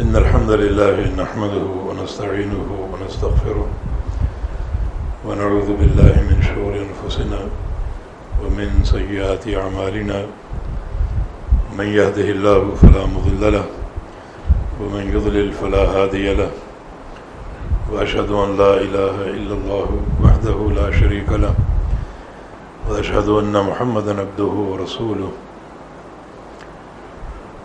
إن الحمد لله نحمده ونستعينه ونستغفره ونعوذ بالله من شرور أنفسنا ومن سيئات أعمالنا. من يهده الله فلا مضل له ومن يضلل فلا هادي له. وأشهد أن لا إله إلا الله وحده لا شريك له. وأشهد أن محمدا عبده ورسوله.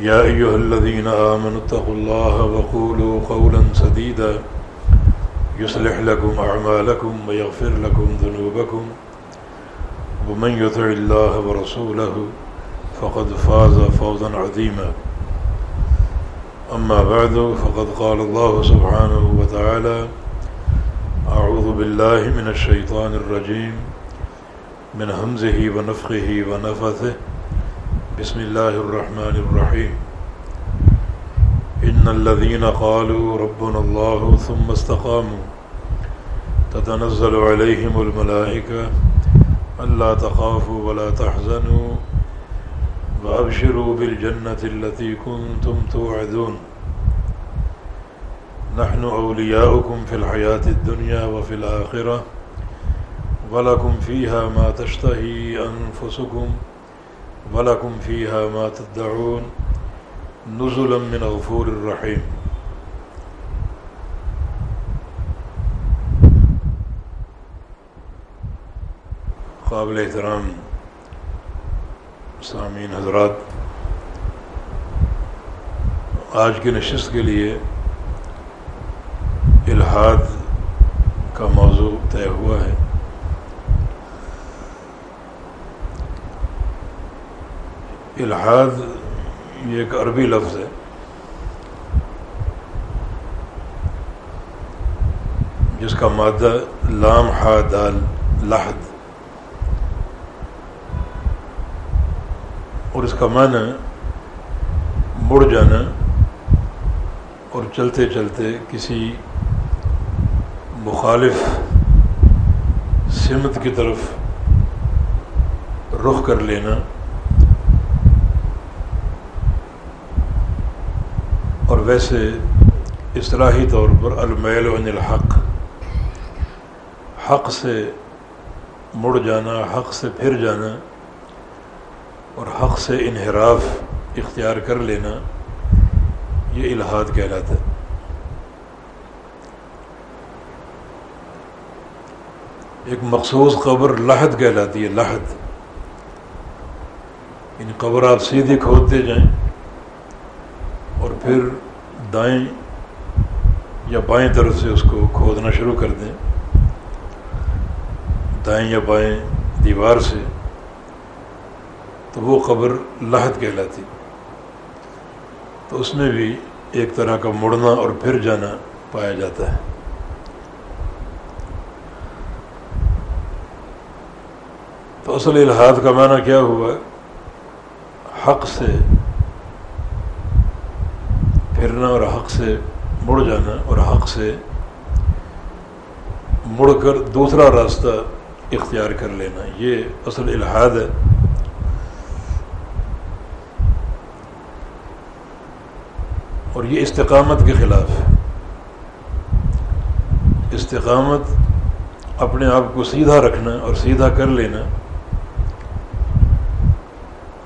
يا أيها الذين آمنوا اتقوا الله وقولوا قولا سديدا. يصلح لكم أعمالكم ويغفر لكم ذنوبكم. ومن يطع الله ورسوله فقد فاز فوزا عظيما. أما بعد، فقد قال الله سبحانه وتعالى أعوذ بالله من الشيطان الرجيم، من همزه ونفخه ونفثه بسم الله الرحمن الرحيم إن الذين قالوا ربنا الله ثم استقاموا. تتنزل عليهم الملائكة ألا تخافوا ولا تحزنوا وأبشروا بالجنة التي كنتم توعدون. نحن أولياؤكم في الحياة الدنيا وفي الآخرة ولكم فيها ما تشتهي أنفسكم ولكم فيها ما تدعون نزلا من غفور الرحيم قابل احترام سامعین حضرات، آج کی نشست کے لیے الحاد کا موضوع طے ہوا ہے الحاد یہ ایک عربی لفظ ہے۔ جس کا مادہ لام ہا دال، لحد۔ اور اس کا معنی مڑ جانا اور چلتے چلتے کسی مخالف سمت کی طرف رخ کر لینا۔ اور ویسے اصطلاحی طور پر المیل عن الحق۔ حق سے مڑ جانا، حق سے پھر جانا اور حق سے انحراف اختیار کر لینا، یہ الہاد کہلاتا ہے۔ ایک مخصوص قبر لحد کہلاتی ہے، لحد۔ یعنی قبر آپ سیدھی کھودتے جائیں۔ پھر دائیں یا بائیں طرف سے اس کو کھودنا شروع کر دیں۔ دائیں یا بائیں دیوار سے۔ تو وہ قبر لحد کہلاتی۔ تو اس میں بھی ایک طرح کا مڑنا اور پھر جانا پایا جاتا ہے۔ تو اصل الحاد کا معنی کیا ہوا؟ حق سے پھرنا اور حق سے مڑ جانا اور حق سے مڑ کر دوسرا راستہ اختیار کر لینا، یہ اصل الحاد ہے۔ اور یہ استقامت کے خلاف۔ ہے استقامت اپنے آپ کو سیدھا رکھنا اور سیدھا کر لینا۔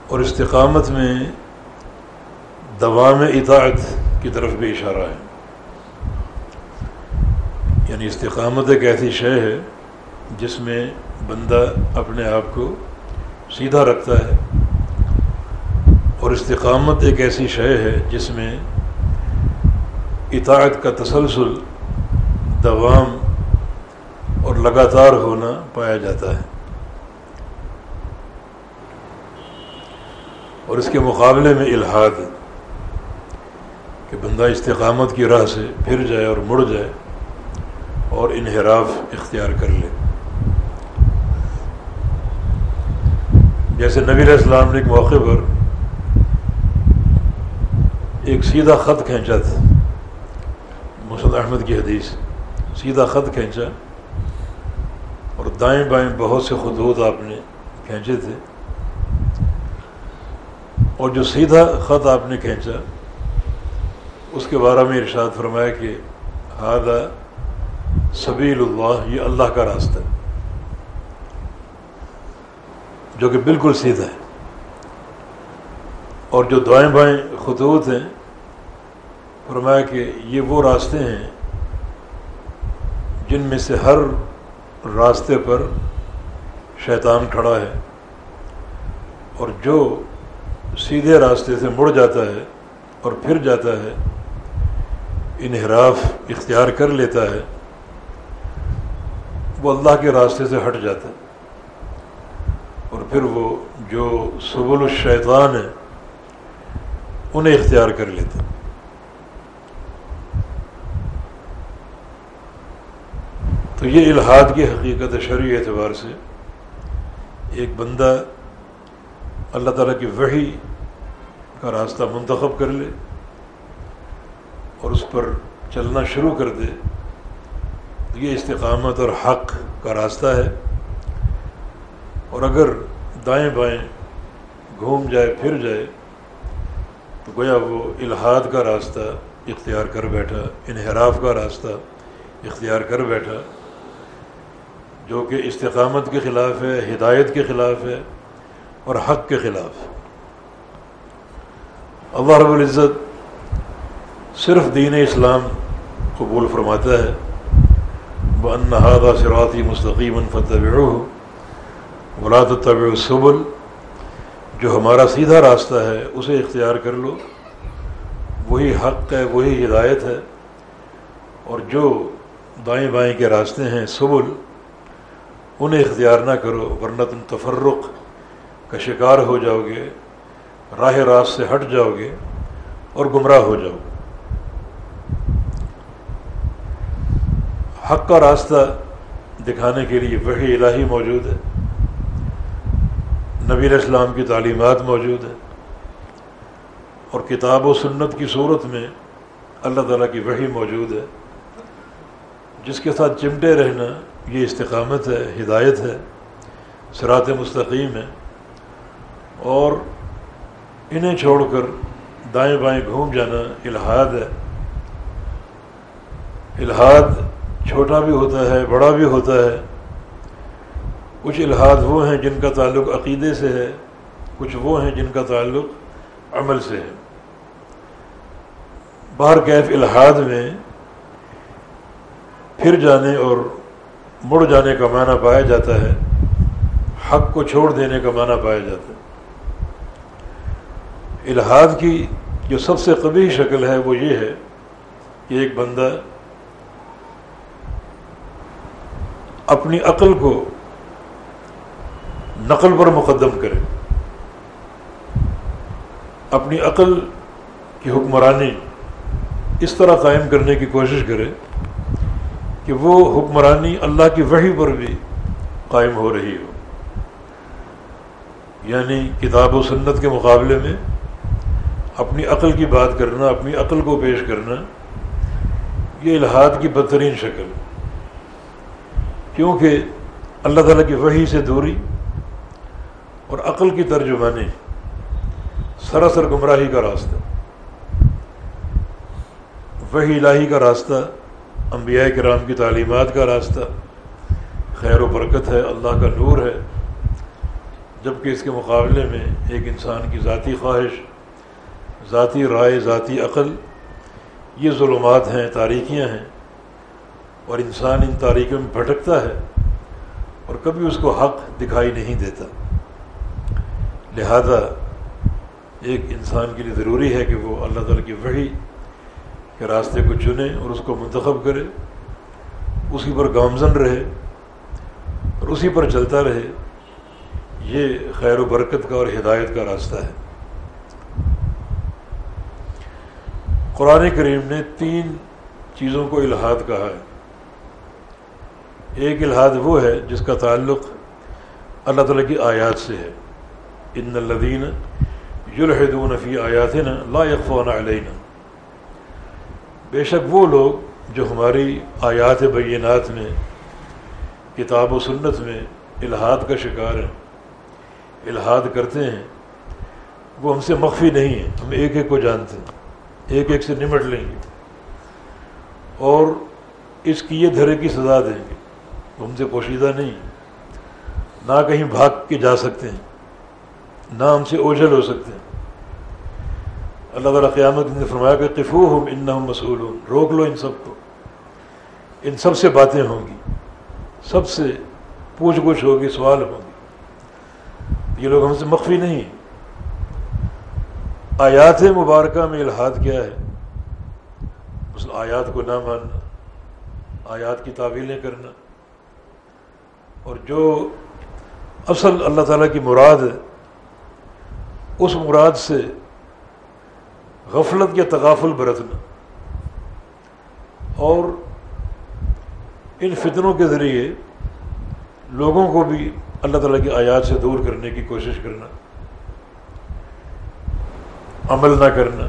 اور استقامت میں دوام اطاعت کی طرف بھی اشارہ ہے۔ یعنی استقامت ایک ایسی شے ہے جس میں بندہ اپنے آپ کو سیدھا رکھتا ہے۔ اور استقامت ایک ایسی شے ہے جس میں اطاعت کا تسلسل، دوام اور لگاتار ہونا پایا جاتا ہے۔ اور اس کے مقابلے میں الحاد کہ بندہ استقامت کی راہ سے پھر جائے اور مڑ جائے اور انحراف اختیار کر لے۔ جیسے نبی علیہ السلام نے ایک موقع پر ایک سیدھا خط کھینچا تھا مسد احمد کی حدیث، سیدھا خط کھینچا اور دائیں بائیں بہت سے خطوط آپ نے کھینچے تھے۔ اور جو سیدھا خط آپ نے کھینچا اس کے بارے میں ارشاد فرمایا کہ ہادہ سبیل اللہ، یہ اللہ کا راستہ ہے، جو کہ بالکل سیدھا ہے۔ اور جو دائیں بائیں خطوط ہیں، فرمایا کہ یہ وہ راستے ہیں جن میں سے ہر راستے پر شیطان کھڑا ہے۔ اور جو سیدھے راستے سے مڑ جاتا ہے اور پھر جاتا ہے انحراف اختیار کر لیتا ہے، وہ اللہ کے راستے سے ہٹ جاتا ہے۔ اور پھر وہ جو سبل الشیطان ہے، انہیں اختیار کر لیتا تو یہ الحاد کی حقیقت شرعی اعتبار سے۔ ایک بندہ اللہ تعالیٰ کی وحی کا راستہ منتخب کر لے۔ اور اس پر چلنا شروع کر دے یہ استقامت اور حق کا راستہ ہے۔ اور اگر دائیں بائیں گھوم جائے، پھر جائے، تو گویا وہ الحاد کا راستہ، اختیار کر بیٹھا، انحراف کا راستہ، اختیار کر بیٹھا، جو کہ استقامت کے خلاف ہے، ہدایت کے خلاف ہے، اور حق کے خلاف۔ اللہ رب العزت صرف دین اسلام قبول فرماتا ہے۔ وہ انہادہ سراتی مستقیم فتح ولاد طب سبل جو ہمارا سیدھا راستہ ہے، اسے اختیار کر لو۔ وہی حق ہے، وہی ہدایت ہے۔ اور جو دائیں بائیں کے راستے ہیں، سبل، انہیں اختیار نہ کرو، ورنہ تم تفرق کا شکار ہو جاؤ گے، راہ راست سے ہٹ جاؤ گے اور گمراہ ہو جاؤ حق کا راستہ دکھانے کے لیے وہی الہی موجود ہے۔ نبی علیہ کی تعلیمات موجود ہیں۔ اور کتاب و سنت کی صورت میں اللہ تعالیٰ کی وحی موجود ہے۔ جس کے ساتھ چمٹے رہنا یہ استقامت ہے، ہدایت ہے سرات مستقیم ہے۔ اور انہیں چھوڑ کر دائیں بائیں گھوم جانا الحاد ہے۔ الحاد چھوٹا بھی ہوتا ہے، بڑا بھی ہوتا ہے۔ کچھ الحاد وہ ہیں جن کا تعلق عقیدے سے ہے، کچھ وہ ہیں جن کا تعلق عمل سے ہے۔ باہر کیف الحاد میں پھر جانے اور مڑ جانے کا معنی پایا جاتا ہے، حق کو چھوڑ دینے کا معنی پایا جاتا ہے۔ الحاد کی جو سب سے قبی شکل ہے وہ یہ ہے کہ ایک بندہ اپنی عقل کو نقل پر مقدم کرے۔ اپنی عقل کی حکمرانی اس طرح قائم کرنے کی کوشش کرے کہ وہ حکمرانی اللہ کی وحی پر بھی قائم ہو رہی ہو۔ یعنی کتاب و سنت کے مقابلے میں اپنی عقل کی بات کرنا، اپنی عقل کو پیش کرنا، یہ الحاد کی بدترین شکل۔ کیونکہ اللہ تعالیٰ کی وحی سے دوری اور عقل کی ترجمانی سراسر گمراہی کا راستہ وہی الہی کا راستہ، انبیاء کرام کی تعلیمات کا راستہ، خیر و برکت ہے، اللہ کا نور ہے، جبکہ اس کے مقابلے میں ایک انسان کی ذاتی خواہش، ذاتی رائے، ذاتی عقل، یہ ظلمات ہیں، تاریکیاں ہیں۔ اور انسان ان تاریکیوں میں بھٹکتا ہے اور کبھی اس کو حق دکھائی نہیں دیتا۔ لہذا ایک انسان کے لیے ضروری ہے کہ وہ اللہ تعالیٰ کی وحی کے راستے کو چنے اور اس کو منتخب کرے، اسی پر گامزن رہے اور اسی پر چلتا رہے۔ یہ خیر و برکت کا اور ہدایت کا راستہ ہے۔ قرآن کریم نے تین چیزوں کو الحاد کہا ہے۔ ایک الحاد وہ ہے جس کا تعلق اللہ تعالیٰ کی آیات سے ہے۔ ان الدین یلحدون فی آیات نا لا یکفون علینا۔ بے شک وہ لوگ جو ہماری آیات بینات میں، کتاب و سنت میں الحاد کا شکار ہیں، الحاد کرتے ہیں، وہ ہم سے مخفی نہیں ہیں۔ ہم ایک ایک کو جانتے ہیں، ایک ایک سے نمٹ لیں گے۔ اور اس کی یہ دھرے کی سزا دیں گے۔ ہم سے پوشیدہ نہیں۔ نہ کہیں بھاگ کے جا سکتے ہیں، نہ ہم سے اوجھل ہو سکتے ہیں۔ اللہ تعالیٰ قیامت نے فرمایا کہ قفو ہوں ان مسئول ہوں روک لو ان سب کو۔ ان سب سے باتیں ہوں گی۔ سب سے پوچھ گچھ ہوگی، سوال ہوگی یہ لوگ ہم سے مخفی نہیں آیات مبارکہ میں الحاد کیا ہے؟ اس آیات کو نہ ماننا، آیات کی تعویلیں کرنا۔ اور جو اصل اللہ تعالیٰ کی مراد ہے، اس مراد سے غفلت یا تغافل برتنا۔ اور ان فتنوں کے ذریعے لوگوں کو بھی اللہ تعالیٰ کی آیات سے دور کرنے کی کوشش کرنا، عمل نہ کرنا۔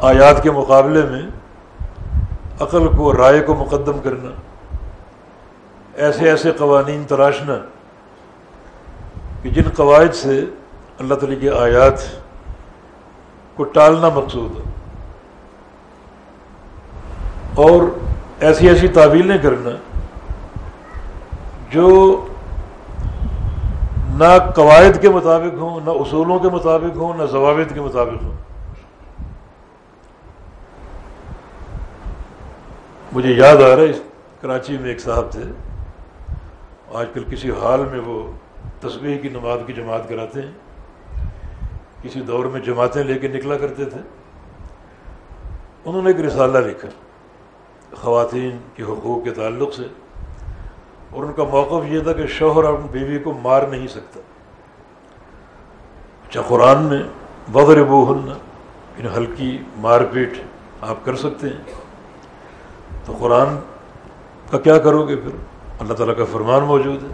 آیات کے مقابلے میں عقل کو، رائے کو مقدم کرنا۔ ایسے ایسے قوانین تراشنا کہ جن قواعد سے اللہ تعالیٰ کی آیات کو ٹالنا مقصود ہے۔ اور ایسی ایسی تعویلیں کرنا جو نہ قواعد کے مطابق ہوں، نہ اصولوں کے مطابق ہوں، نہ ضوابط کے مطابق ہوں۔ مجھے یاد آ رہا ہے کراچی میں ایک صاحب تھے۔ آج کل کسی حال میں وہ تصویر کی نماز کی جماعت کراتے ہیں، کسی دور میں جماعتیں لے کے نکلا کرتے تھے۔ انہوں نے ایک رسالہ لکھا، خواتین کے حقوق کے تعلق سے، اور ان کا موقف یہ تھا کہ شوہر اپنی بیوی کو مار نہیں سکتا۔ اچھا قرآن میں بغیر بو ان ہلکی مار پیٹ آپ کر سکتے ہیں۔ تو قرآن کا کیا کرو گے پھر؟ اللہ تعالیٰ کا فرمان موجود ہے۔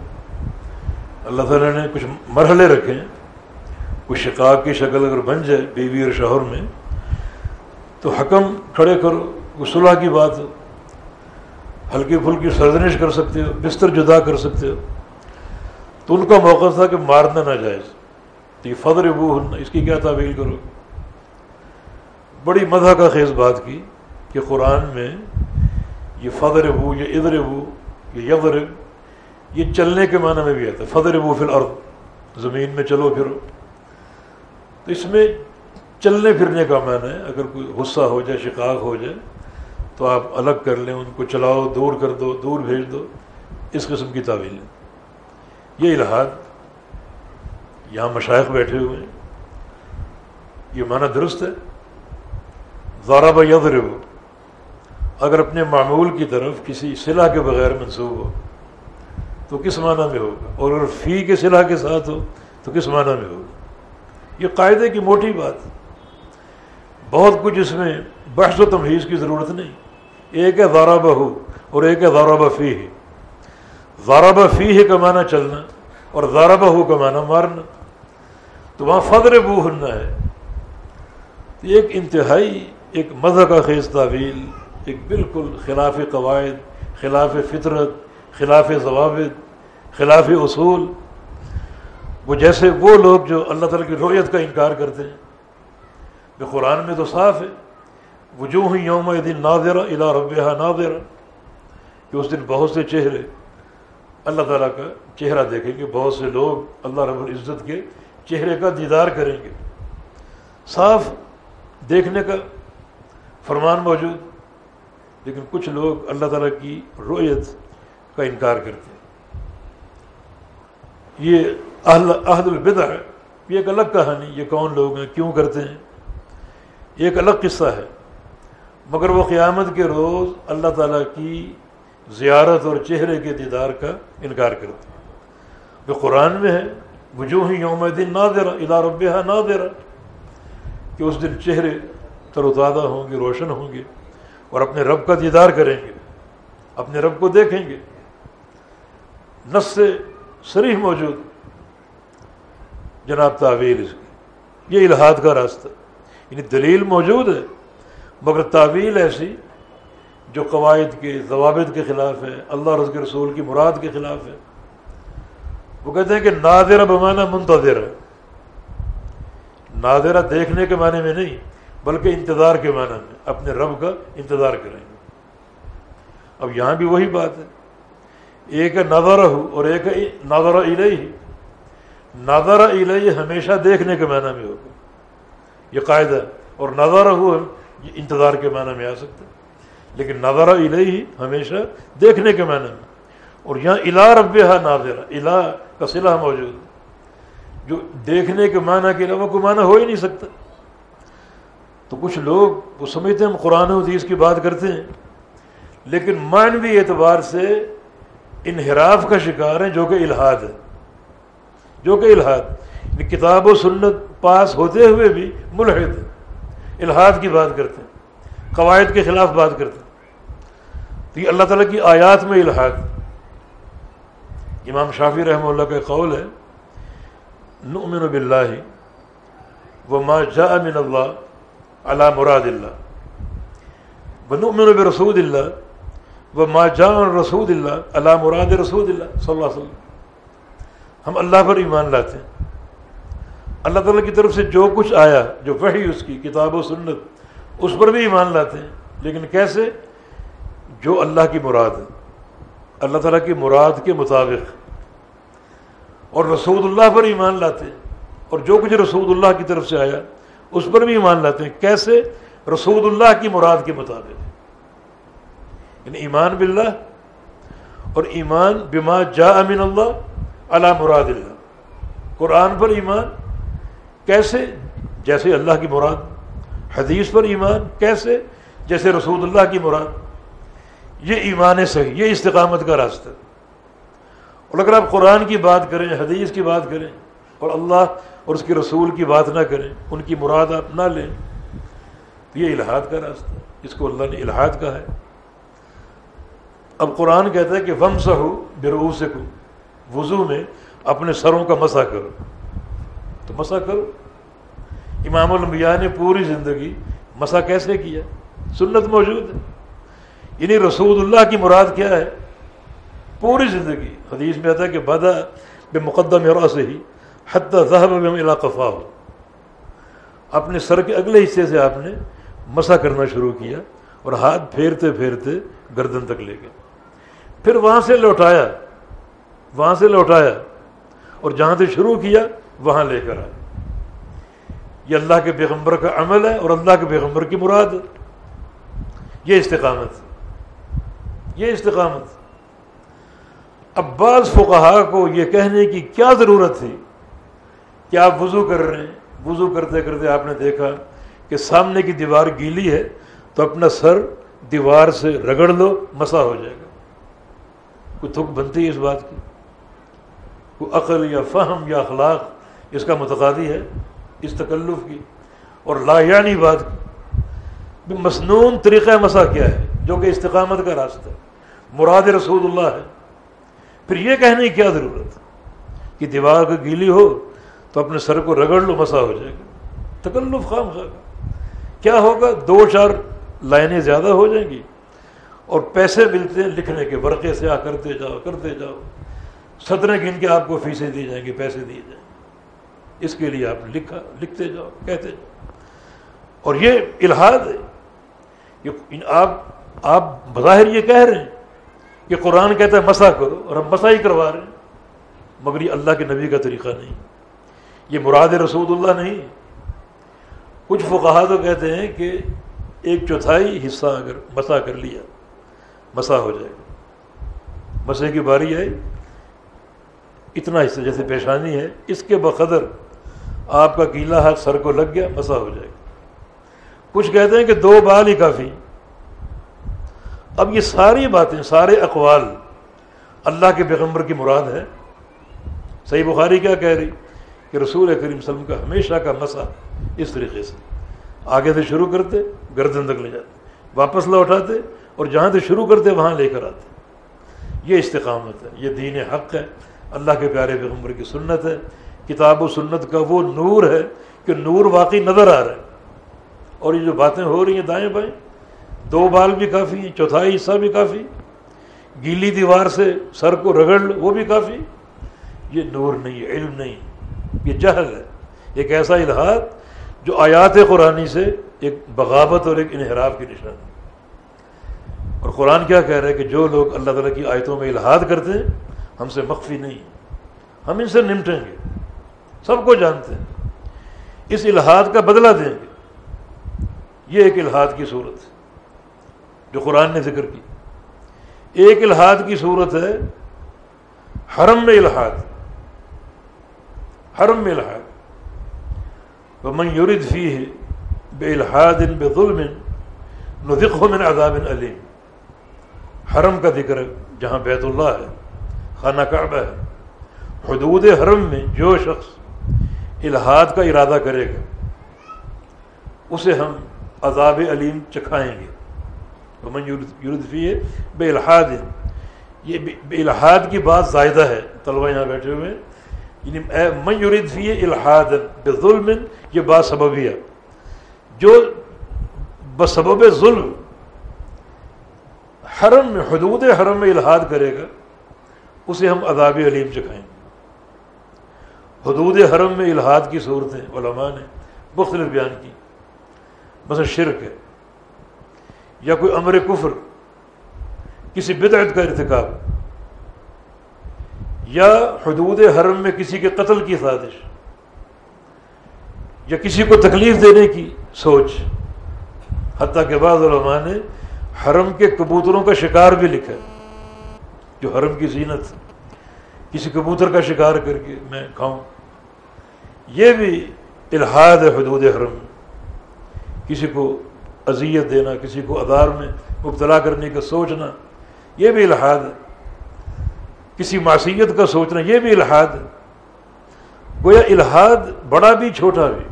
اللہ تعالیٰ نے کچھ مرحلے رکھے ہیں۔ کچھ شقاق کی شکل اگر بن جائے بیوی اور شوہر میں، تو حکم کھڑے کرو وہ صلح کی بات ہو۔ ہلکی پھلکی سرزنش کر سکتے ہو، بستر جدا کر سکتے ہو۔ تو ان کا موقع تھا کہ مارنا نہ جائز۔ تو یہ فدر ابو اس کی کیا تعویل کرو؟ بڑی مدح کا خیز بات کی کہ قرآن میں یہ فدر ابو یہ ادر ابو یہ یہ چلنے کے معنی میں بھی آتا ہے. فدر ابو فی الارض زمین میں چلو پھرو. تو اس میں چلنے پھرنے کا معنی ہے، اگر کوئی غصہ ہو جائے، شقاق ہو جائے، تو آپ الگ کر لیں، ان کو چلاؤ، دور کر دو، دور بھیج دو، اس قسم کی تعویل ہے۔ یہ الحاد یہاں مشائق بیٹھے ہوئے ہیں۔ یہ معنی درست ہے۔ ضارب یضرب. اگر اپنے معمول کی طرف کسی صلاح کے بغیر منسوخ ہو، تو کس معنی میں ہوگا؟ اور اگر فی کے صلاح کے ساتھ ہو، تو کس معنی میں ہوگا؟ یہ قاعدے کی موٹی بات۔ بہت کچھ اس میں بحث و تمہیز کی ضرورت نہیں۔ ایک ہے زارا ہو اور ایک ہے زارا فی۔ ہے زارا فی ہے کا معنی چلنا اور زارا ہو کا معنی مارنا۔ تو وہاں فدر بو ہونا ہے۔ ایک انتہائی، ایک مذہب کا خیز تعویل۔ ایک بالکل خلاف قواعد، خلاف فطرت، خلاف ضوابط، خلاف اصول۔ وہ جیسے وہ لوگ جو اللہ تعالیٰ کی رویت کا انکار کرتے ہیں۔ کہ قرآن میں تو صاف ہے۔ وجوہ یوم دن نادرا الا رب نادرا کہ اس دن بہت سے چہرے اللہ تعالیٰ کا چہرہ دیکھیں گے۔ بہت سے لوگ اللہ رب العزت کے چہرے کا دیدار کریں گے۔ صاف دیکھنے کا فرمان موجود۔ لیکن کچھ لوگ اللہ تعالیٰ کی رویت کا انکار کرتے ہیں۔ یہ اہل عہد البدع ہے۔ یہ ایک الگ کہانی، یہ کون لوگ ہیں، کیوں کرتے ہیں؟ یہ ایک الگ قصہ ہے۔ مگر وہ قیامت کے روز اللہ تعالیٰ کی زیارت اور چہرے کے دیدار کا انکار کرتے ہیں۔ جو قرآن میں ہے، وجوہ یوم دن نہ دے رہا ادارب نہ دے رہا کہ اس دن چہرے تر و تازہ ہوں گے، روشن ہوں گے۔ اور اپنے رب کا دیدار کریں گے، اپنے رب کو دیکھیں گے۔ نس سے شریف موجود۔ جناب تعویل اس کی، یہ الحاد کا راستہ۔ یعنی دلیل موجود ہے، مگر تعویل ایسی جو قواعد کے، ضوابط کے خلاف ہے، اللہ رض کے رسول کی مراد کے خلاف ہے۔ وہ کہتے ہیں کہ نادرہ بمانا منتظر ہے نادرہ دیکھنے کے معنی میں نہیں بلکہ انتظار کے معنی میں، اپنے رب کا انتظار کریں۔ گے اب یہاں بھی وہی بات ہے۔ ایک نظر ہو اور ایک نظر الہی نظر الہی ہمیشہ دیکھنے کے معنی میں ہوگا۔ یہ قاعدہ اور نظر ہو یہ انتظار کے معنی میں آ سکتا ہے۔ لیکن نظر الہی ہمیشہ دیکھنے کے معنی میں۔ اور یہاں الا رب ناظرہ الا کا صلح موجود ہے۔ جو دیکھنے کے معنی کے علاوہ کوئی معنی ہو ہی نہیں سکتا۔ تو کچھ لوگ وہ سمجھتے ہیں ہم قرآن حدیث کی بات کرتے ہیں، لیکن معنوی اعتبار سے انحراف کا شکار ہیں جو کہ الحاد ہے جو کہ الحاد یعنی کتاب و سنت پاس ہوتے ہوئے بھی ملحد الحاد کی بات کرتے ہیں، قواعد کے خلاف بات کرتے ہیں۔ تو یہ اللہ تعالیٰ کی آیات میں الحاد امام شافی رحمہ اللہ کا قول ہے، نؤمن باللہ و جاء من اللہ علی مراد اللہ و نؤمن برسول اللہ و ما جاء رسول اللہ علی مراد رسول اللہ صلی اللہ علیہ وسلم. ہم اللہ پر ایمان لاتے ہیں. اللہ تعالیٰ کی طرف سے جو کچھ آیا، جو وحی اس کی، کتاب و سنت، اس پر بھی ایمان لاتے ہیں. لیکن کیسے؟ جو اللہ کی مراد ہے. اللہ تعالیٰ کی مراد کے مطابق. اور رسول اللہ پر ایمان لاتے ہیں. اور جو کچھ رسول اللہ کی طرف سے آیا اس پر بھی ایمان لاتے ہیں۔ کیسے؟ رسول اللہ کی مراد کے مطابق۔ یعنی ایمان باللہ اور ایمان بما جا امین اللہ اللہ مراد اللہ۔ قرآن پر ایمان، کیسے؟ جیسے اللہ کی مراد۔ حدیث پر ایمان، کیسے؟ جیسے رسول اللہ کی مراد۔ یہ ایمان صحیح، یہ استقامت کا راستہ۔ اور اگر آپ قرآن کی بات کریں، حدیث کی بات کریں اور اللہ اور اس کے رسول کی بات نہ کریں، ان کی مراد آپ نہ لیں۔ تو یہ الحاد کا راستہ اس کو اللہ نے الحاد کہا ہے۔ اب قرآن کہتا ہے کہ وم سا ہو برو سے کو وضو میں اپنے سروں کا مسا کرو۔ تو مسا کرو۔ امام الانبیاء نے پوری زندگی مسا کیسے کیا؟ سنت موجود ہے۔ یعنی رسول اللہ کی مراد کیا ہے؟ پوری زندگی۔ حدیث میں آتا ہے کہ بدا بے مقدم سے ہی حتیٰ ذہب میں علاقفا ہو اپنے سر کے اگلے حصے سے آپ نے مسا کرنا شروع کیا اور ہاتھ پھیرتے پھیرتے گردن تک لے گئے۔ پھر وہاں سے لوٹایا، وہاں سے لوٹایا اور جہاں سے شروع کیا، وہاں لے کر آئے یہ اللہ کے پیغمبر کا عمل ہے اور اللہ کے پیغمبر کی مراد۔ ہے یہ استقامت۔ یہ استقامت۔ اب بعض فقہا کو یہ کہنے کی کیا ضرورت تھی؟ کہ آپ وضو کر رہے ہیں۔ وضو کرتے کرتے آپ نے دیکھا کہ سامنے کی دیوار گیلی ہے تو اپنا سر دیوار سے رگڑ لو، مسا ہو جائے گا۔ کوئی تھک بنتی ہے اس بات کی؟ کوئی عقل یا فہم یا اخلاق اس کا متقادی ہے؟ اس تکلف کی۔ اور لا یعنی بات کی۔ مصنون طریقہ مسا کیا ہے جو کہ استقامت کا راستہ ہے۔ مراد رسول اللہ ہے۔ پھر یہ کہنے کی کیا ضرورت کہ دیوار کو گیلی ہو تو اپنے سر کو رگڑ لو، مسا ہو جائے گا۔ تکلف خام خواہ۔ کیا ہوگا؟ دو چار لائنیں زیادہ ہو جائیں گی۔ اور پیسے ملتے ہیں لکھنے کے ورقے سے، آ کرتے جاؤ کرتے جاؤ۔ سترہ گن کے آپ کو فیسیں دی جائیں گی، پیسے دیے جائیں گے۔ اس کے لیے آپ لکھا، لکھتے جاؤ، کہتے جاؤ۔ اور یہ الحاد ہے۔ آپ آپ بظاہر یہ کہہ رہے ہیں کہ قرآن کہتا ہے مسا کرو اور ہم مسا ہی کروا رہے ہیں، مگر یہ اللہ کے نبی کا طریقہ نہیں۔ یہ مراد رسول اللہ نہیں۔ کچھ فقہا تو کہتے ہیں کہ ایک چوتھائی حصہ اگر مسا کر لیا، مسا ہو جائے۔ گا مسے کی باری آئی۔ اتنا حصہ جیسے پیشانی ہے، اس کے بقدر آپ کا گیلا ہاتھ سر کو لگ گیا، مسا ہو جائے۔ گا کچھ کہتے ہیں کہ دو بال ہی کافی۔ اب یہ ساری باتیں، سارے اقوال اللہ کے پیغمبر کی مراد ہے صحیح بخاری کیا کہہ رہی؟ کہ رسول کریم وسلم کا ہمیشہ کا مسا اس طریقے سے۔ آگے سے شروع کرتے، گردن تک لے جاتے، واپس لوٹاتے اور جہاں سے شروع کرتے، وہاں لے کر آتے۔ یہ استقامت ہے، یہ دین حق ہے، اللہ کے پیارے پیغمبر کی سنت ہے۔ کتاب و سنت کا وہ نور ہے کہ نور واقعی نظر آ رہا ہے۔ اور یہ جو باتیں ہو رہی ہیں دائیں بائیں، دو بال بھی کافی ہیں، چوتھائی حصہ بھی کافی گیلی دیوار سے سر کو رگڑ، وہ بھی کافی یہ نور نہیں، علم نہیں۔ یہ جہل ہے، ایک ایسا الحاد جو آیات قرآنی سے ایک بغاوت اور ایک انحراف کی نشانی اور قرآن کیا کہہ رہا ہے کہ جو لوگ اللہ تعالیٰ کی آیتوں میں الحاد کرتے ہیں، ہم سے مخفی نہیں ہم ان سے نمٹیں گے۔ سب کو جانتے ہیں۔ اس الحاد کا بدلہ دیں گے۔ یہ ایک الحاد کی صورت ہے، جو قرآن نے ذکر کی۔ ایک الحاد کی صورت ہے حرم میں الحاد حرم میں الحاد من یورد فی ہے بے الحاد ان بے ظلم من عذاب علیم حرم کا ذکر جہاں بیت اللہ ہے، خانہ کعبہ ہے۔ حدود حرم میں جو شخص الحاد کا ارادہ کرے گا، اسے ہم عذاب علیم چکھائیں گے۔ من یورد ہے بے الحاد یہ بے الحاد کی بات زائدہ ہے، طلبہ یہاں بیٹھے ہوئے یعنی من یورد فی الحاد بظلم، یہ بات جو بسبب ظلم حرم میں، حدود حرم میں الحاد کرے گا، اسے ہم عذاب علیم چکھائیں گے۔ حدود حرم میں الحاد کی صورتیں علماء نے مختلف بیان کی۔ مثلا شرک ہے، یا کوئی امر کفر، کسی بدعت کا ارتکاب۔ یا حدود حرم میں کسی کے قتل کی سازش، یا کسی کو تکلیف دینے کی سوچ۔ حتیٰ کہ بعض علماء نے حرم کے کبوتروں کا شکار بھی لکھا، جو حرم کی زینت۔ کسی کبوتر کا شکار کر کے میں کھاؤں۔ یہ بھی الحاد ہے حدود حرم۔ کسی کو اذیت دینا، کسی کو ادار میں مبتلا کرنے کا سوچنا، یہ بھی الحاد۔ ہے کسی معصیت کا سوچنا، یہ بھی الحاد ہے۔ گویا الحاد بڑا بھی چھوٹا بھی۔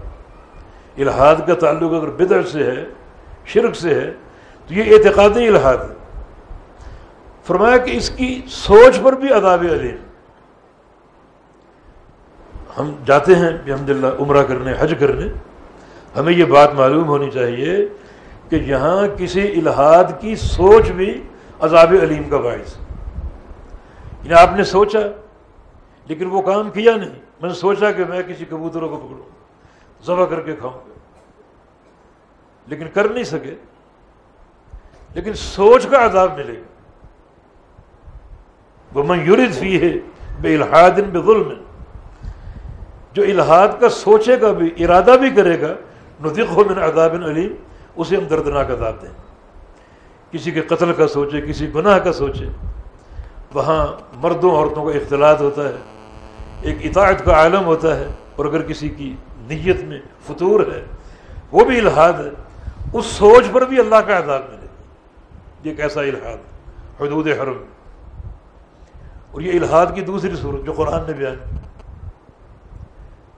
الحاد کا تعلق اگر بدر سے ہے، شرک سے ہے، تو یہ اعتقادی الحاد ہے۔ فرمایا کہ اس کی سوچ پر بھی عذاب علیم۔ ہم جاتے ہیں الحمد للہ عمرہ کرنے، حج کرنے۔ ہمیں یہ بات معلوم ہونی چاہیے کہ یہاں کسی الحاد کی سوچ بھی عذاب علیم کا باعث ہے۔ یعنی آپ نے سوچا، لیکن وہ کام کیا نہیں۔ میں نے سوچا کہ میں کسی کبوتروں کو پکڑوں، ذبح کر کے کھاؤں۔ گا لیکن کر نہیں سکے۔ لیکن سوچ کا عذاب ملے گا۔ وہ میں یورد ہے بے الحاد بے ظلم جو الحاد کا سوچے گا، بھی ارادہ بھی کرے گا ندق من عذاب علیم اسے ہم دردناک عذاب دیں۔ کسی کے قتل کا سوچے، کسی گناہ کا سوچے۔ وہاں مردوں عورتوں کا اختلاط ہوتا ہے، ایک اطاعت کا عالم ہوتا ہے، اور اگر کسی کی نیت میں فطور ہے، وہ بھی الحاد ہے، اس سوچ پر بھی اللہ کا عذاب ملے یہ ایک ایسا الحاد حدود حرم۔ اور یہ الحاد کی دوسری صورت جو قرآن نے بیان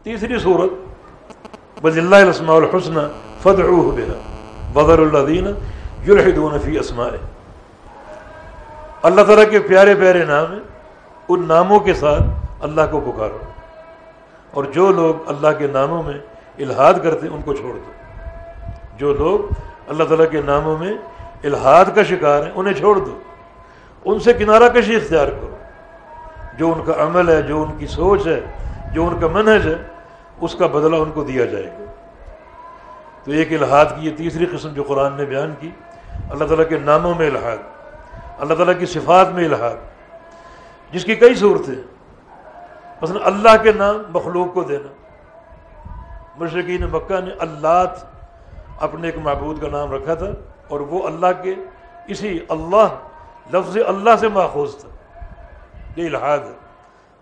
تیسری صورت بز اللہ السماء الحسن فد بدر اللہ دین یلحدون فی اسماء اللہ تعالیٰ کے پیارے پیارے نام ہیں، ان ناموں کے ساتھ اللہ کو پکارو۔ اور جو لوگ اللہ کے ناموں میں الحاد کرتے، ان کو چھوڑ دو۔ جو لوگ اللہ تعالیٰ کے ناموں میں الحاد کا شکار ہیں، انہیں چھوڑ دو۔ ان سے کنارہ کشی اختیار کرو۔ جو ان کا عمل ہے، جو ان کی سوچ ہے، جو ان کا منحج ہے، اس کا بدلہ ان کو دیا جائے گا۔ تو ایک الحاد کی یہ تیسری قسم جو قرآن نے بیان کی، اللہ تعالیٰ کے ناموں میں الحاد اللہ تعالیٰ کی صفات میں الحاد جس کی کئی صورتیں مثلا اللہ کے نام مخلوق کو دینا۔ مشرقین مکہ نے اللہ اپنے ایک معبود کا نام رکھا تھا اور وہ اللہ کے اسی اللہ، لفظ اللہ سے ماخوذ تھا۔ یہ الحاد ہے۔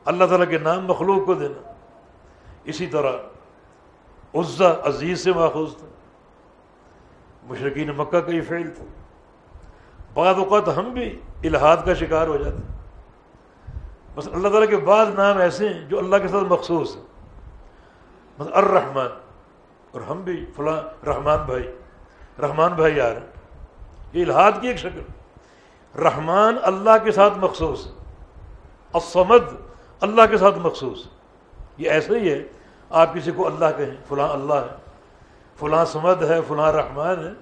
اللہ تعالیٰ کے نام مخلوق کو دینا۔ اسی طرح عزا عزیز سے ماخوذ تھا۔ مشرقین مکہ کا یہ فعل تھا۔ بعض اوقات ہم بھی الحاد کا شکار ہو جاتے ہیں۔ بس اللہ تعالیٰ کے بعض نام ایسے ہیں جو اللہ کے ساتھ مخصوص ہیں۔ بس الرحمن، اور ہم بھی فلاں رحمان بھائی رحمان بھائی آ رہے ہیں۔ یہ الحاد کی ایک شکل۔ رحمان اللہ کے ساتھ مخصوص الصمد اللہ کے ساتھ مخصوص یہ ایسا ہی ہے۔ آپ کسی کو اللہ کہیں، فلاں اللہ ہے، فلاں سمد ہے، فلاں رحمان ہے،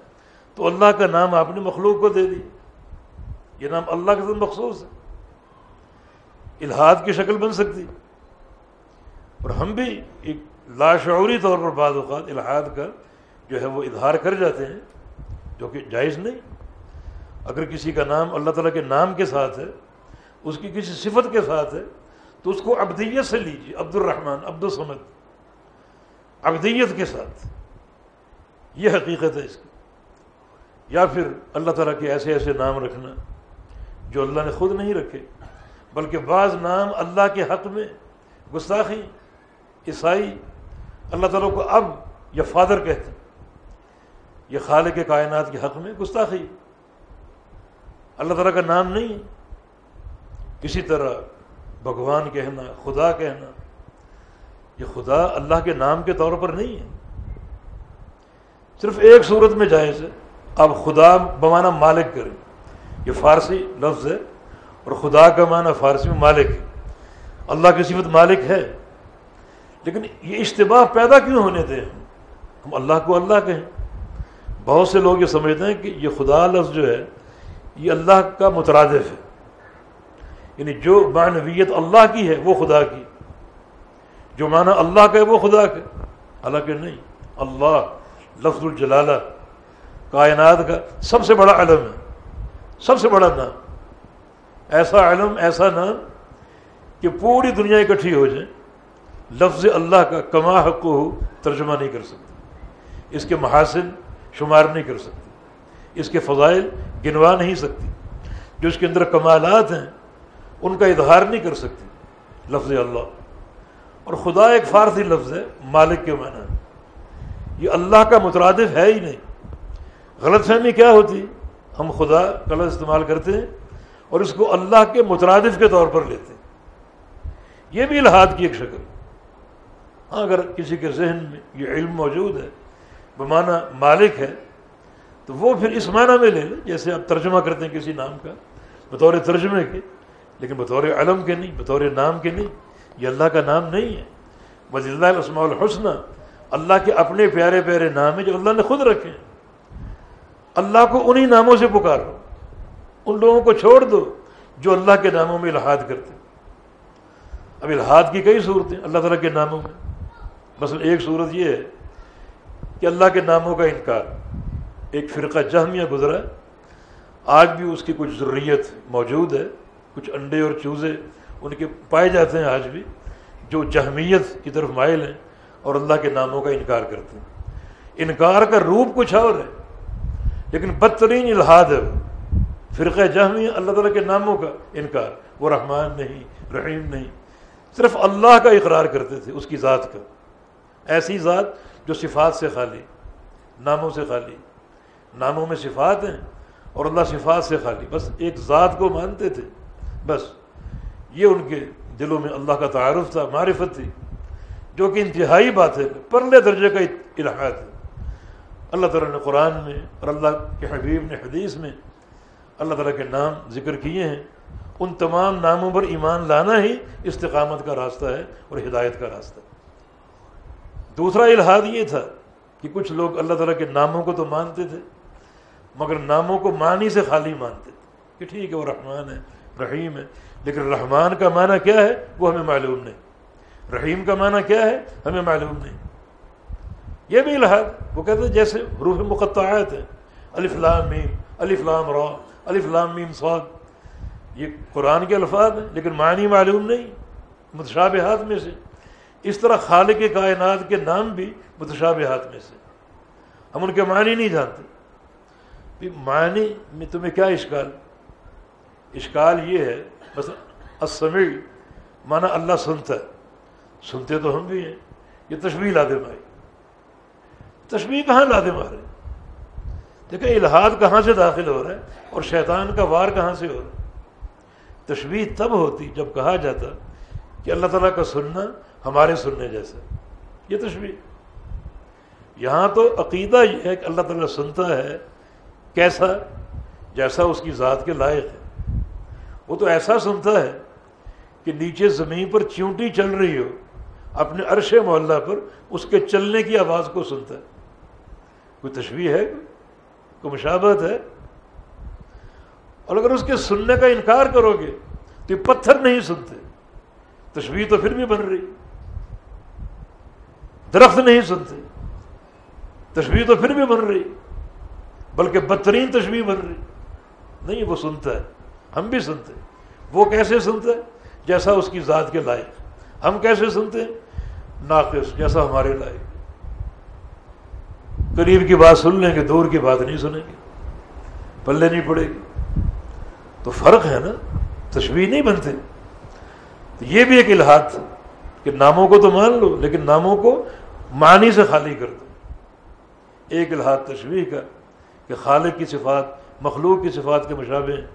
تو اللہ کا نام آپ نے مخلوق کو دے دی یہ نام اللہ کے ساتھ مخصوص ہے۔ الحاد کی شکل بن سکتی۔ اور ہم بھی ایک لاشعوری طور پر بعض اوقات الحاد کا جو ہے وہ اظہار کر جاتے ہیں، جو کہ جائز نہیں۔ اگر کسی کا نام اللہ تعالیٰ کے نام کے ساتھ ہے، اس کی کسی صفت کے ساتھ ہے، تو اس کو ابدیت سے لیجیے عبد الرحمن عبد السمد ابدیت کے ساتھ۔ یہ حقیقت ہے اس کی۔ یا پھر اللہ تعالیٰ کے ایسے ایسے نام رکھنا۔ جو اللہ نے خود نہیں رکھے، بلکہ بعض نام اللہ کے حق میں، گستاخی، عیسائی، اللہ تعالیٰ کو اب یا فادر کہتے یہ خالق کائنات کے حق میں گستاخی۔ اللہ تعالیٰ کا نام نہیں کسی طرح بھگوان کہنا، خدا کہنا، یہ خدا اللہ کے نام کے طور پر نہیں ہے۔ صرف ایک صورت میں جائز ہے۔ اب خدا بمانا مالک کریں۔ یہ فارسی لفظ ہے اور خدا کا معنی فارسی میں مالک ہے۔ اللہ کی صفت مالک ہے۔ لیکن یہ اشتباہ پیدا کیوں ہونے دیں ہم اللہ کو اللہ کہیں۔ بہت سے لوگ یہ سمجھتے ہیں کہ یہ خدا لفظ جو ہے، یہ اللہ کا مترادف ہے۔ یعنی جو معنویت اللہ کی ہے، وہ خدا کی۔ جو معنی اللہ کا ہے، وہ خدا کا۔ حالانکہ نہیں، اللہ لفظ الجلالہ، کائنات کا سب سے بڑا علم ہے۔ سب سے بڑا نام ایسا علم، ایسا نام کہ پوری دنیا اکٹھی ہو جائے۔ لفظ اللہ کا کما حق کو ترجمہ نہیں کر سکتی اس کے محاسن شمار نہیں کر سکتی اس کے فضائل گنوا نہیں سکتی جو اس کے اندر کمالات ہیں، ان کا اظہار نہیں کر سکتی لفظ اللہ۔ اور خدا ایک فارسی لفظ ہے، مالک کے معنی۔ یہ اللہ کا مترادف ہے ہی نہیں۔ غلط فہمی کیا ہوتی؟ ہم خدا کا لفظ استعمال کرتے ہیں اور اس کو اللہ کے مترادف کے طور پر لیتے ہیں۔ یہ بھی الحاد کی ایک شکل۔ ہاں اگر کسی کے ذہن میں یہ علم موجود ہے بمانا مالک ہے، تو وہ پھر اس معنی میں لے لیں جیسے آپ ترجمہ کرتے ہیں کسی نام کا، بطور ترجمے کے، لیکن بطور علم کے نہیں، بطور نام کے نہیں، یہ اللہ کا نام نہیں ہے۔ بز اللہ السماء الحسن اللہ کے اپنے پیارے پیارے نام ہیں جو اللہ نے خود رکھے ہیں۔ اللہ کو انہی ناموں سے پکارو۔ ان لوگوں کو چھوڑ دو جو اللہ کے ناموں میں الحاد کرتے اب الحاد کی کئی صورتیں اللہ تعالیٰ کے ناموں میں۔ مثلا ایک صورت یہ ہے کہ اللہ کے ناموں کا انکار۔ ایک فرقہ جہمیہ گزرا آج بھی اس کی کچھ ضروریت موجود ہے۔ کچھ انڈے اور چوزے ان کے پائے جاتے ہیں آج بھی۔ جو جہمیت کی طرف مائل ہیں اور اللہ کے ناموں کا انکار کرتے ہیں۔ انکار کا روپ کچھ اور ہے۔ لیکن بدترین الحاد ہے وہ فرقہ جہمی اللہ تعالیٰ کے ناموں کا انکار، وہ رحمان نہیں، رحیم نہیں۔ صرف اللہ کا اقرار کرتے تھے، اس کی ذات کا۔ ایسی ذات جو صفات سے خالی، ناموں سے خالی۔ ناموں میں صفات ہیں اور اللہ صفات سے خالی۔ بس ایک ذات کو مانتے تھے۔ بس، یہ ان کے دلوں میں اللہ کا تعارف تھا، معرفت تھی، جو کہ انتہائی بات ہے پرلے درجے کا الحاظ ہے اللہ تعالیٰ نے قرآن میں اور اللہ کے حبیب نے حدیث میں اللہ تعالیٰ کے نام ذکر کیے ہیں۔ ان تمام ناموں پر ایمان لانا ہی استقامت کا راستہ ہے اور ہدایت کا راستہ دوسرا الحاد یہ تھا کہ کچھ لوگ اللہ تعالیٰ کے ناموں کو تو مانتے تھے، مگر ناموں کو معنی سے خالی مانتے تھے کہ ٹھیک ہے، وہ رحمان ہے، رحیم ہے، لیکن رحمان کا معنی کیا ہے؟ وہ ہمیں معلوم نہیں۔ رحیم کا معنی کیا ہے؟ ہمیں معلوم نہیں۔ یہ بھی الحاد وہ کہتے ہیں جیسے روح مقطعات ہیں، الف لام میم، الف لام را، الف لام میم صاد۔ یہ قرآن کے الفاظ ہیں، لیکن معنی معلوم نہیں، متشابہات میں سے۔ اس طرح خالق کائنات کے نام بھی متشابہات میں سے۔ ہم ان کے معنی نہیں جانتے۔ معنی میں تمہیں کیا اشکال؟ اشکال یہ ہے بس اسمی مانا اللہ سنتا ہے۔ سنتے تو ہم بھی ہیں، یہ تشبیح لا دے بھائی تشبیح کہاں لا مارے؟ دیکھیں الحاد کہاں سے داخل ہو رہا ہے اور شیطان کا وار کہاں سے ہو رہا ہے؟ تشبیح تب ہوتی جب کہا جاتا کہ اللہ تعالیٰ کا سننا ہمارے سننے جیسا یہ تشبیح یہاں تو عقیدہ یہ ہے کہ اللہ تعالیٰ سنتا ہے کیسا، جیسا اس کی ذات کے لائق ہے۔ وہ تو ایسا سنتا ہے کہ نیچے زمین پر چونٹی چل رہی ہو، اپنے عرش محلہ پر اس کے چلنے کی آواز کو سنتا ہے۔ کوئی تشویح ہے؟ کوئی مشابت ہے؟ اور اگر اس کے سننے کا انکار کرو گے تو یہ پتھر نہیں سنتے۔ تشویح تو پھر بھی بن رہی۔ درخت نہیں سنتے۔ تشویح تو پھر بھی بن رہی۔ بلکہ بدترین تشویح بن رہی۔ نہیں، وہ سنتا ہے۔ ہم بھی سنتے وہ کیسے سنتا ہے؟ جیسا اس کی ذات کے لائق۔ ہم کیسے سنتے ہیں؟ ناقص، جیسا ہمارے لائق۔ قریب کی بات سن لیں گے، دور کی بات نہیں سنیں گے، پلے نہیں پڑے گی۔ تو فرق ہے نا تشویح نہیں بنتے۔ تو یہ بھی ایک الحاد کہ ناموں کو تو مان لو، لیکن ناموں کو معنی سے خالی کر دو۔ ایک الحاد تشویح کا کہ خالق کی صفات، مخلوق کی صفات کے مشابے ہیں۔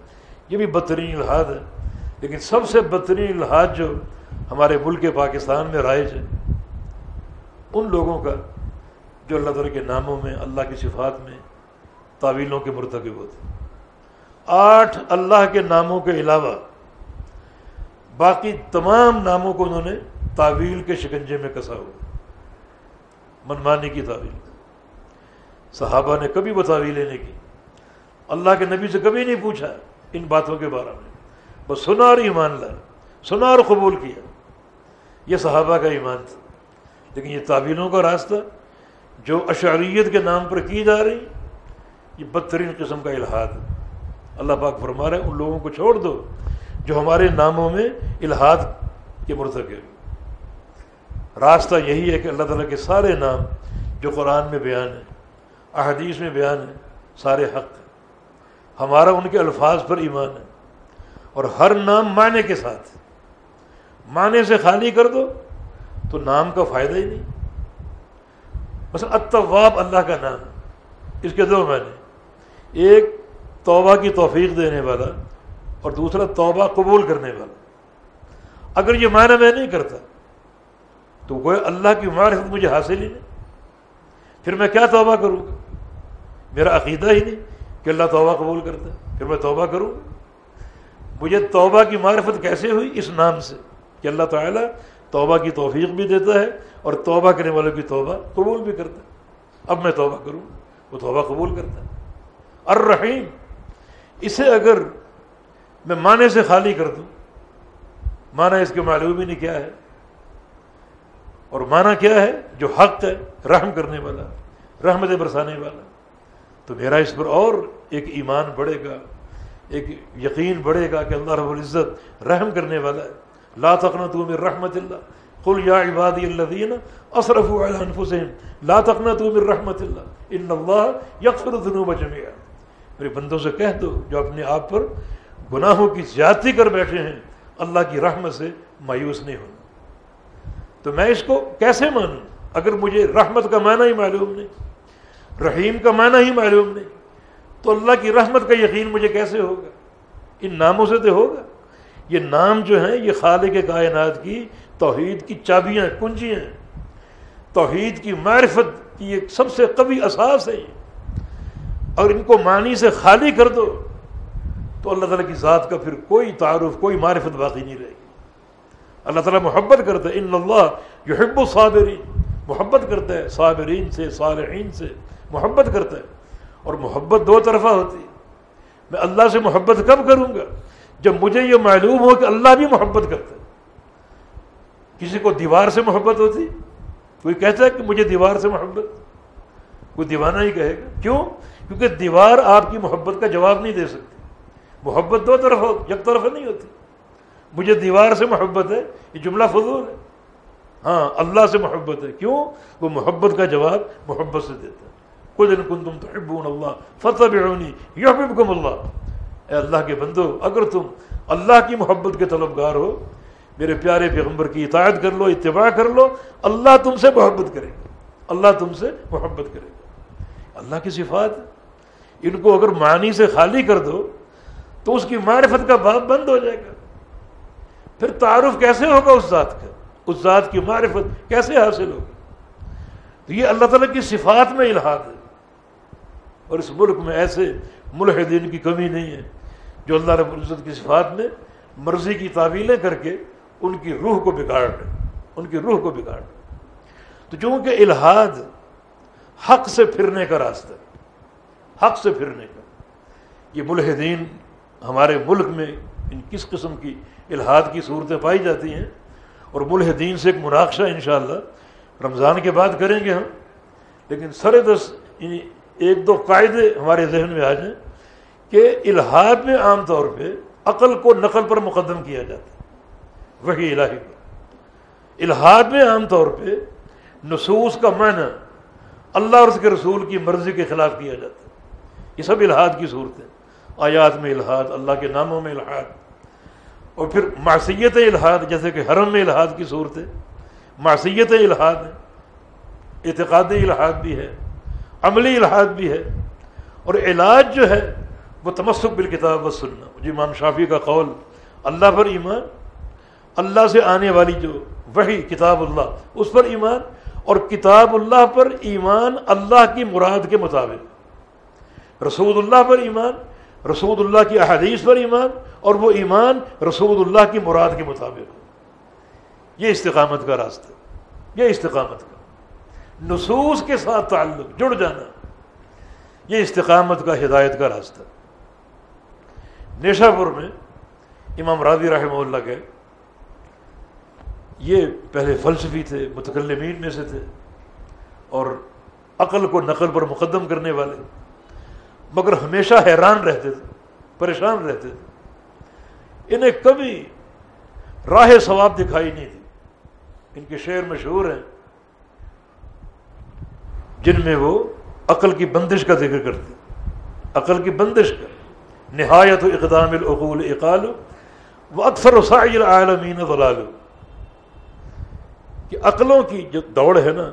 یہ بھی بدترین الحاد ہے۔ لیکن سب سے بدترین الحاد جو ہمارے ملک پاکستان میں رائج ہے، ان لوگوں کا جو اللہ تعالیٰ کے ناموں میں، اللہ کی صفات میں تعویلوں کے مرتکب ہوتے آٹھ، اللہ کے ناموں کے علاوہ باقی تمام ناموں کو انہوں نے تعویل کے شکنجے میں کسا ہوا منمانی کی تعویل۔ صحابہ نے کبھی وہ تعویلیں نہیں کی۔ اللہ کے نبی سے کبھی نہیں پوچھا ان باتوں کے بارے میں۔ بس سنا اور ایمان لائے، سنا اور قبول کیا۔ یہ صحابہ کا ایمان تھا۔ لیکن یہ تعویلوں کا راستہ جو اشعریت کے نام پر کی جا رہی، یہ بدترین قسم کا الحاد ہے۔ اللہ پاک فرما رہے ان لوگوں کو چھوڑ دو جو ہمارے ناموں میں الحاد کے مرتکب راستہ یہی ہے کہ اللہ تعالیٰ کے سارے نام جو قرآن میں بیان ہے احادیث میں بیان ہے سارے حق ہے ہمارا ان کے الفاظ پر ایمان ہے۔ اور ہر نام معنی کے ساتھ، معنی سے خالی کر دو تو نام کا فائدہ ہی نہیں۔ مثلا اتواب اللہ کا نام اس کے دو معنی ایک توبہ کی توفیق دینے والا اور دوسرا توبہ قبول کرنے والا۔ اگر یہ معنی میں نہیں کرتا تو کوئی اللہ کی معرفت مجھے حاصل ہی نہیں۔ پھر میں کیا توبہ کروں؟ گا میرا عقیدہ ہی نہیں کہ اللہ توبہ قبول کرتا ہے۔ پھر میں توبہ کروں۔ گا مجھے توبہ کی معرفت کیسے ہوئی؟ اس نام سے کہ اللہ تعالیٰ توبہ کی توفیق بھی دیتا ہے اور توبہ کرنے والوں کی توبہ قبول بھی کرتا ہے۔ اب میں توبہ کروں، وہ توبہ قبول کرتا ہے۔ الرحیم، اسے اگر میں معنی سے خالی کر دوں، معنی اس کے معلوم ہی نہیں کیا ہے۔ اور معنی کیا ہے؟ جو حق ہے، رحم کرنے والا، رحمت برسانے والا۔ تو میرا اس پر اور ایک ایمان بڑھے گا، ایک یقین بڑھے گا کہ اللہ رب العزت رحم کرنے والا ہے۔ لا تقنا تو من رحمت اللہ قل یا عبادی الذین اصرفوا علی انفسهم لا تقنا تو من رحمت اللہ ان اللہ یغفر الذنوب جميعا میرے بندوں سے کہہ دو جو اپنے آپ پر گناہوں کی زیادتی کر بیٹھے ہیں اللہ کی رحمت سے مایوس نہیں ہونا تو میں اس کو کیسے مانوں اگر مجھے رحمت کا معنی ہی معلوم نہیں، رحیم کا معنی ہی معلوم نہیں، تو اللہ کی رحمت کا یقین مجھے کیسے ہوگا؟ ان ناموں سے تو ہوگا، یہ نام جو ہیں، یہ خالق کائنات کی توحید کی چابیاں کنجیاں توحید کی معرفت کی ایک سب سے قوی اساس ہے یہ۔ اور ان کو معنی سے خالی کر دو تو اللہ تعالیٰ کی ذات کا پھر کوئی تعارف، کوئی معرفت باقی نہیں رہے گی۔ اللہ تعالیٰ محبت کرتا ہے، ان اللہ یحب الصابرین۔ محبت کرتا ہے، صابرین سے، صالحین سے محبت کرتا ہے۔ اور محبت دو طرفہ ہوتی ہے۔ میں اللہ سے محبت کب کروں گا؟ جب مجھے یہ معلوم ہو کہ اللہ بھی محبت کرتا ہے۔ کسی کو دیوار سے محبت ہوتی؟ کوئی کہتا ہے کہ مجھے دیوار سے محبت؟ کوئی دیوانہ ہی کہے گا؟ کیوں؟ کیونکہ دیوار آپ کی محبت کا جواب نہیں دے سکتی۔ محبت دو طرف ہو، یک طرف نہیں ہوتی۔ مجھے دیوار سے محبت ہے، یہ جملہ فضول ہے۔ ہاں اللہ سے محبت ہے۔ کیوں؟ وہ محبت کا جواب محبت سے دیتا ہے۔ خود ان کن تم تو اللہ فتح یحببکم اللہ اے اللہ کے بندو، اگر تم اللہ کی محبت کے طلبگار ہو میرے پیارے پیغمبر کی اطاعت کر لو، اتباع کر لو۔ اللہ تم سے محبت کرے گا۔ اللہ تم سے محبت کرے گا۔ اللہ کی صفات۔ ان کو اگر معنی سے خالی کر دو، تو اس کی معرفت کا باب بند ہو جائے گا۔ پھر تعارف کیسے ہوگا اس ذات کا؟ اس ذات کی معرفت کیسے حاصل ہوگی؟ تو یہ اللہ تعالیٰ کی صفات میں الحاد ہے۔ اور اس ملک میں ایسے ملحدین کی کمی نہیں ہے جو اللہ رب العزت کی صفات میں مرضی کی تعویلیں کر کے ان کی روح کو بگاڑ رہے ان کی روح کو بگاڑ تو چونکہ الحاد حق سے پھرنے کا راستہ ہے، حق سے پھرنے کا۔ یہ ملحدین ہمارے ملک میں ان کس قسم کی الحاد کی صورتیں پائی جاتی ہیں؟ اور ملحدین سے ایک مناقشہ انشاءاللہ رمضان کے بعد کریں گے ہم۔ لیکن سر دس یعنی ایک دو قاعدے ہمارے ذہن میں آ جائیں کہ الحاد میں عام طور پہ عقل کو نقل پر مقدم کیا جاتا ہے۔ وہی الہی۔ پر الحاد میں عام طور پہ نصوص کا معنی اللہ اور اس کے رسول کی مرضی کے خلاف کیا جاتا ہے۔ یہ سب الحاد کی صورتیں آیات میں الحاد اللہ کے ناموں میں الحاد اور پھر معصیت الحاد جیسے کہ حرم میں الحاد کی صورتیں معصیت الحاد ہے، اعتقاد الحاد بھی ہے، عملی الحاد بھی ہے۔ اور علاج جو ہے وہ تمسک بالکتاب و سننا جی امام شافی کا قول، اللہ پر ایمان اللہ سے آنے والی جو وہی کتاب اللہ، اس پر ایمان، اور کتاب اللہ پر ایمان اللہ کی مراد کے مطابق۔ رسول اللہ پر ایمان رسول اللہ کی احادیث پر ایمان، اور وہ ایمان رسول اللہ کی مراد کے مطابق۔ یہ استقامت کا راستہ، یہ استقامت کا۔ نصوص کے ساتھ تعلق، جڑ جانا، یہ استقامت کا ہدایت کا راستہ۔ نیشا پور میں امام راضی رحمہ اللہ کے یہ پہلے فلسفی تھے، متکلمین میں سے تھے، اور عقل کو نقل پر مقدم کرنے والے۔ مگر ہمیشہ حیران رہتے تھے، پریشان رہتے تھے۔ انہیں کبھی راہ ثواب دکھائی نہیں تھی۔ ان کے شعر مشہور ہیں، جن میں وہ عقل کی بندش کا ذکر کرتے عقل کی بندش کا۔ نہایت و اقدام العقول اقال و اکثر وسائل عالمین ضلال کہ عقلوں کی جو دوڑ ہے نا،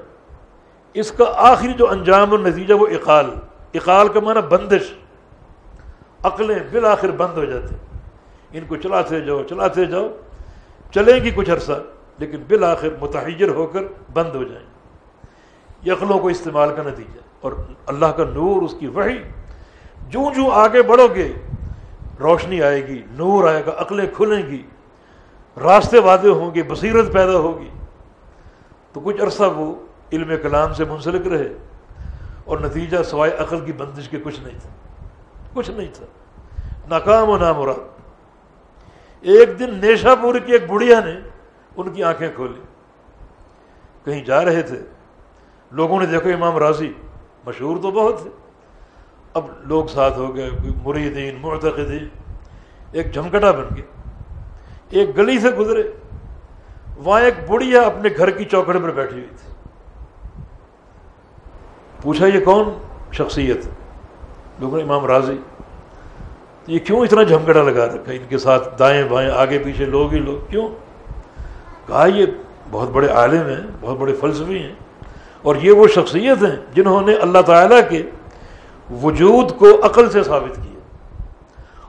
اس کا آخری جو انجام النتیجہ وہ اقال. اقال کا معنی بندش. عقلیں بالآخر بند ہو جاتی. ان کو چلاتے جاؤ چلاتے جاؤ. چلیں گی کچھ عرصہ، لیکن بالآخر متحجر ہو کر بند ہو جائیں. یہ عقلوں کو استعمال کا نتیجہ. اور اللہ کا نور، اس کی وحی. جو جو آگے بڑھو گے روشنی آئے گی، نور آئے گا، عقلیں کھلیں گی. راستے وعدے ہوں گے، بصیرت پیدا ہوگی. تو کچھ عرصہ وہ علم کلام سے منسلک رہے اور نتیجہ سوائے عقل کی بندش کے کچھ نہیں تھا۔ کچھ نہیں تھا۔ ناکام و نامراد ایک دن نیشا پور کی ایک بڑھیا نے ان کی آنکھیں کھولی۔ کہیں جا رہے تھے۔ لوگوں نے دیکھو امام راضی مشہور تو بہت تھے اب لوگ ساتھ ہو گئے مریدین، معتقدین۔ ایک جھمکٹا بن گیا۔ ایک گلی سے گزرے۔ وہاں ایک بڑھیا اپنے گھر کی چوکڑ پر بیٹھی ہوئی تھی۔ پوچھا، یہ کون شخصیت؟ لوگوں نے امام راضی۔ یہ کیوں اتنا جھمکڑا لگا رکھا ان کے ساتھ دائیں بائیں، آگے پیچھے لوگ ہی لوگ، کیوں؟ کہا، یہ بہت بڑے عالم ہیں، بہت بڑے فلسفی ہیں، اور یہ وہ شخصیت ہیں جنہوں نے اللہ تعالیٰ کے وجود کو عقل سے ثابت کیا۔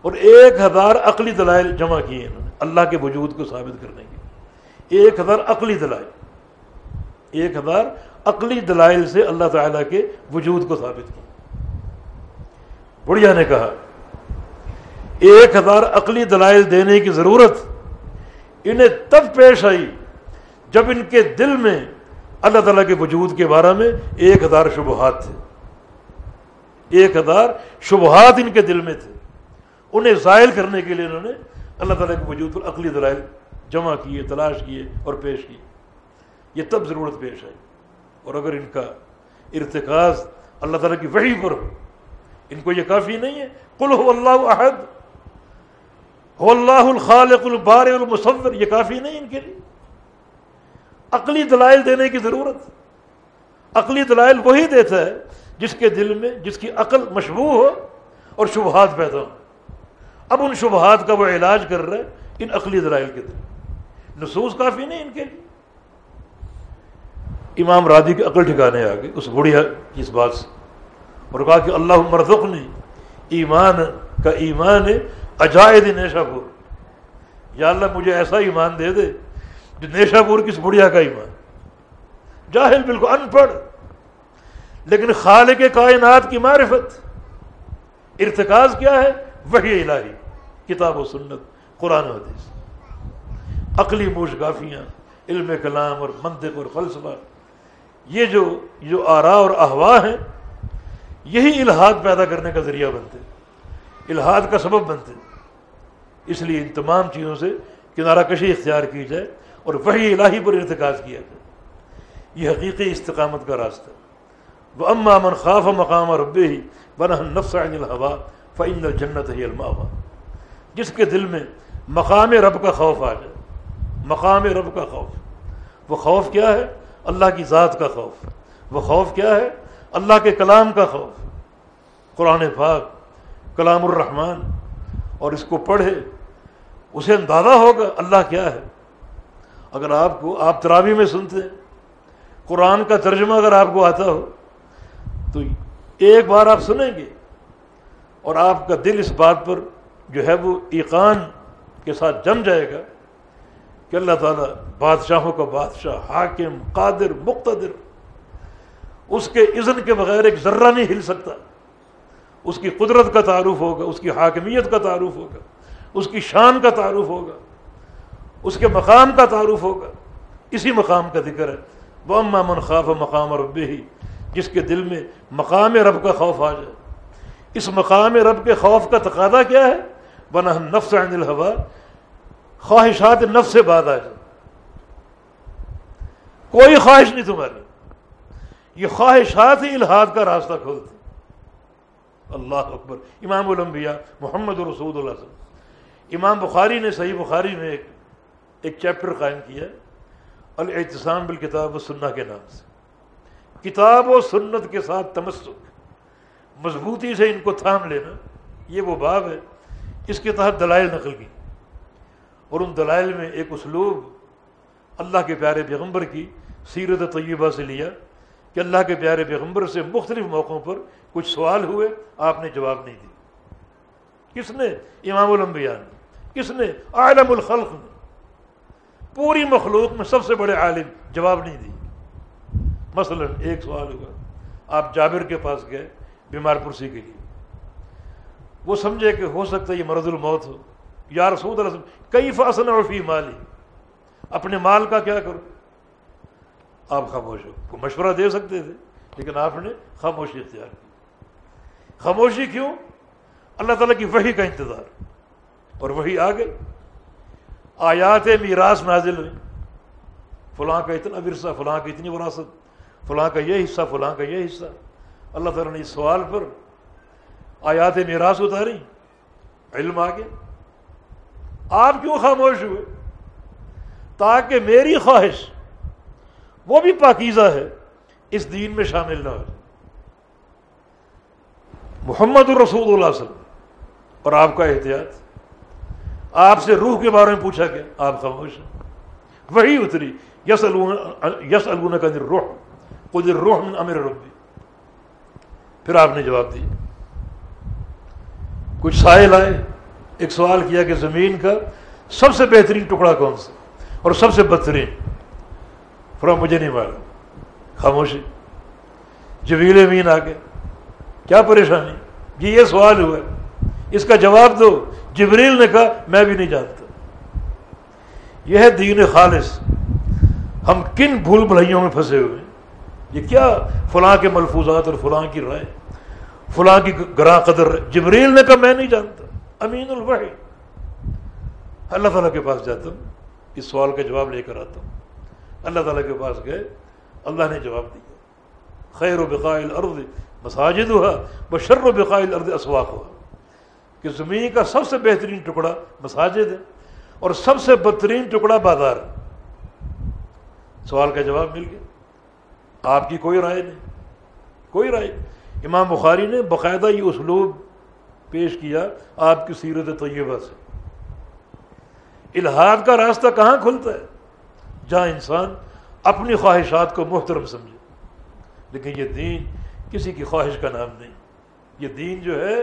اور ایک ہزار عقلی دلائل جمع کیے انہوں نے، اللہ کے وجود کو ثابت کرنے کے ایک ہزار عقلی دلائل۔ ایک ہزار عقلی دلائل سے اللہ تعالیٰ کے وجود کو ثابت کیا۔ بڑھیا نے کہا، ایک ہزار عقلی دلائل دینے کی ضرورت انہیں تب پیش آئی جب ان کے دل میں اللہ تعالیٰ کے وجود کے بارے میں ایک ہزار شبہات تھے۔ ایک ہزار شبہات ان کے دل میں تھے۔ انہیں زائل کرنے کے لیے انہوں نے اللہ تعالیٰ کے وجود پر عقلی دلائل جمع کیے، تلاش کیے اور پیش کیے یہ تب ضرورت پیش آئی۔ اور اگر ان کا ارتکاز اللہ تعالیٰ کی وحی پر ہو، ان کو یہ کافی نہیں ہے۔ کل ہو اللہ عہد ہو اللہ الخالق البار المصور، یہ کافی نہیں ان کے لیے۔ عقلی دلائل دینے کی ضرورت۔ عقلی دلائل وہی دیتا ہے جس کے دل میں جس کی عقل مشبوع ہو اور شبہات پیدا ہو اب ان شبہات کا وہ علاج کر رہے ان عقلی دلائل کے دل۔ نصوص کافی نہیں ان کے لیے۔ امام رادی کی عقل ٹھکانے آ گئے، اس بڑھیا کی اس بات سے۔ اور کہا کہ اللہ مرزق نے ایمان کا ایمان عجائد نیشا پور یا اللہ مجھے ایسا ایمان دے دے جو نیشا پور کس بڑھیا کا ایمان۔ جاہل بالکل ان پڑھ۔ لیکن خالق کائنات کی معرفت۔ ارتکاز کیا ہے؟ وہی الہی، کتاب و سنت، قرآن و حدیث۔ عقلی موش گافیاں علم کلام اور منطق اور فلسفہ۔ یہ جو جو آرا اور احوا ہیں، یہی الحاد پیدا کرنے کا ذریعہ بنتے الحاد کا سبب بنتے اس لیے ان تمام چیزوں سے کنارہ کشی اختیار کی جائے اور وہی الہی پر ارتکاز کیا جائے۔ یہ حقیقی استقامت کا راستہ وہ اما من خاف مقام رب ہی بن نفس عن الحوا فعن الجنت ہی الماوا جس کے دل میں مقام رب کا خوف آ جائے مقام رب کا خوف۔ وہ خوف کیا ہے؟ اللہ کی ذات کا خوف۔ وہ خوف کیا ہے؟ اللہ کے کلام کا خوف۔ قرآن پاک کلام الرحمن۔ اور اس کو پڑھے، اسے اندازہ ہوگا اللہ کیا ہے۔ اگر آپ کو، آپ ترابی میں سنتے ہیں، قرآن کا ترجمہ اگر آپ کو آتا ہو، تو ایک بار آپ سنیں گے۔ اور آپ کا دل اس بات پر جو ہے وہ ایقان کے ساتھ جم جائے گا۔ کہ اللہ تعالیٰ بادشاہوں کا بادشاہ، حاکم، قادر، مقتدر، اس کے اذن کے بغیر ایک ذرہ نہیں ہل سکتا۔ اس کی قدرت کا تعارف ہوگا، اس کی حاکمیت کا تعارف ہوگا، اس کی شان کا تعارف ہوگا، اس کے مقام کا تعارف ہوگا۔ اسی مقام کا ذکر ہے۔ وہ من خواب مقام رب ہی جس کے دل میں مقام رب کا خوف آ جائے۔ اس مقام رب کے خوف کا تقاضا کیا ہے؟ بنا نفس عن الحوا خواہشات نفس سے بعد آ جائے کوئی خواہش نہیں تمہاری۔ یہ خواہشات ہی الحاد کا راستہ کھولتے اللہ اکبر۔ امام الانبیاء محمد رسول اللہ صلی اللہ امام بخاری نے صحیح بخاری میں ایک ایک چیپٹر قائم کیا الاعتصام بالکتاب و سنہ کے نام سے۔ کتاب و سنت کے ساتھ تمسک۔ مضبوطی سے ان کو تھام لینا۔ یہ وہ باب ہے۔ اس کے تحت دلائل نقل کی۔ اور ان دلائل میں ایک اسلوب اللہ کے پیارے پیغمبر کی سیرت طیبہ سے لیا کہ اللہ کے پیارے پیغمبر سے مختلف موقعوں پر کچھ سوال ہوئے، آپ نے جواب نہیں دی کس نے؟ امام الانبیاء نے۔ کس نے؟ عالم الخلق نے۔ پوری مخلوق میں سب سے بڑے عالم جواب نہیں دی۔ مثلا ایک سوال ہوا، آپ جابر کے پاس گئے بیمار پرسی کے لیے۔ وہ سمجھے کہ ہو سکتا ہے یہ مرد الموت ہو۔ یا رسول اللہ کئی فاصن اور فی مالی؟ اپنے مال کا کیا کرو؟ آپ خاموش ہو کو مشورہ دے سکتے تھے، لیکن آپ نے خاموشی اختیار کی۔ خاموشی کیوں؟ اللہ تعالیٰ کی وہی کا انتظار۔ اور وہی آ گئی آیات میراث نازل ہوئی۔ فلاں کا اتنا ورثہ، فلاں کی اتنی وراثت، فلاں کا یہ حصہ، فلاں کا یہ حصہ۔ اللہ تعالیٰ نے اس سوال پر آیات میراث اتاری۔ علم آ گیا آپ کیوں خاموش ہوئے؟ تاکہ میری خواہش وہ بھی پاکیزہ ہے، اس دین میں شامل نہ ہو۔ محمد الرسول اللہ وسلم، اور آپ کا احتیاط۔ آپ سے روح کے بارے میں پوچھا گیا آپ خاموش ہیں؟ وہی اتری یس یس النا کا روح خود روح من امر ربی۔ پھر آپ نے جواب دیا۔ کچھ سائل آئے ایک سوال کیا کہ زمین کا سب سے بہترین ٹکڑا کون سا اور سب سے بدترین؟ فرا مجھے نہیں معلوم۔ خاموشی۔ جبیل امین آ گئے۔ کیا پریشانی؟ جی یہ سوال ہوا اس کا جواب دو۔ جبریل نے کہا، میں بھی نہیں جانتا۔ یہ ہے دین خالص۔ ہم کن بھول بھلائیوں میں پھنسے ہوئے ہیں؟ یہ کیا فلاں کے ملفوظات اور فلاں کی رائے؟ فلاں کی گراں قدر جبریل نے کہا، میں نہیں جانتا۔ امین الوحی۔ اللہ تعالیٰ کے پاس جاتا ہوں، اس سوال کا جواب لے کر آتا ہوں۔ اللہ تعالیٰ کے پاس گئے، اللہ نے جواب دیا۔ خیر و بقائل ارد مساجد ہوا بشر و بقائل ارد اسواق ہوا کہ زمین کا سب سے بہترین ٹکڑا مساجد ہے اور سب سے بدترین ٹکڑا بازار سوال کا جواب مل گیا۔ آپ کی کوئی رائے نہیں، کوئی رائے امام بخاری نے باقاعدہ یہ اسلوب پیش کیا آپ کی سیرت طیبہ سے۔ الحاد کا راستہ کہاں کھلتا ہے؟ جہاں انسان اپنی خواہشات کو محترم سمجھے۔ لیکن یہ دین کسی کی خواہش کا نام نہیں۔ یہ دین جو ہے،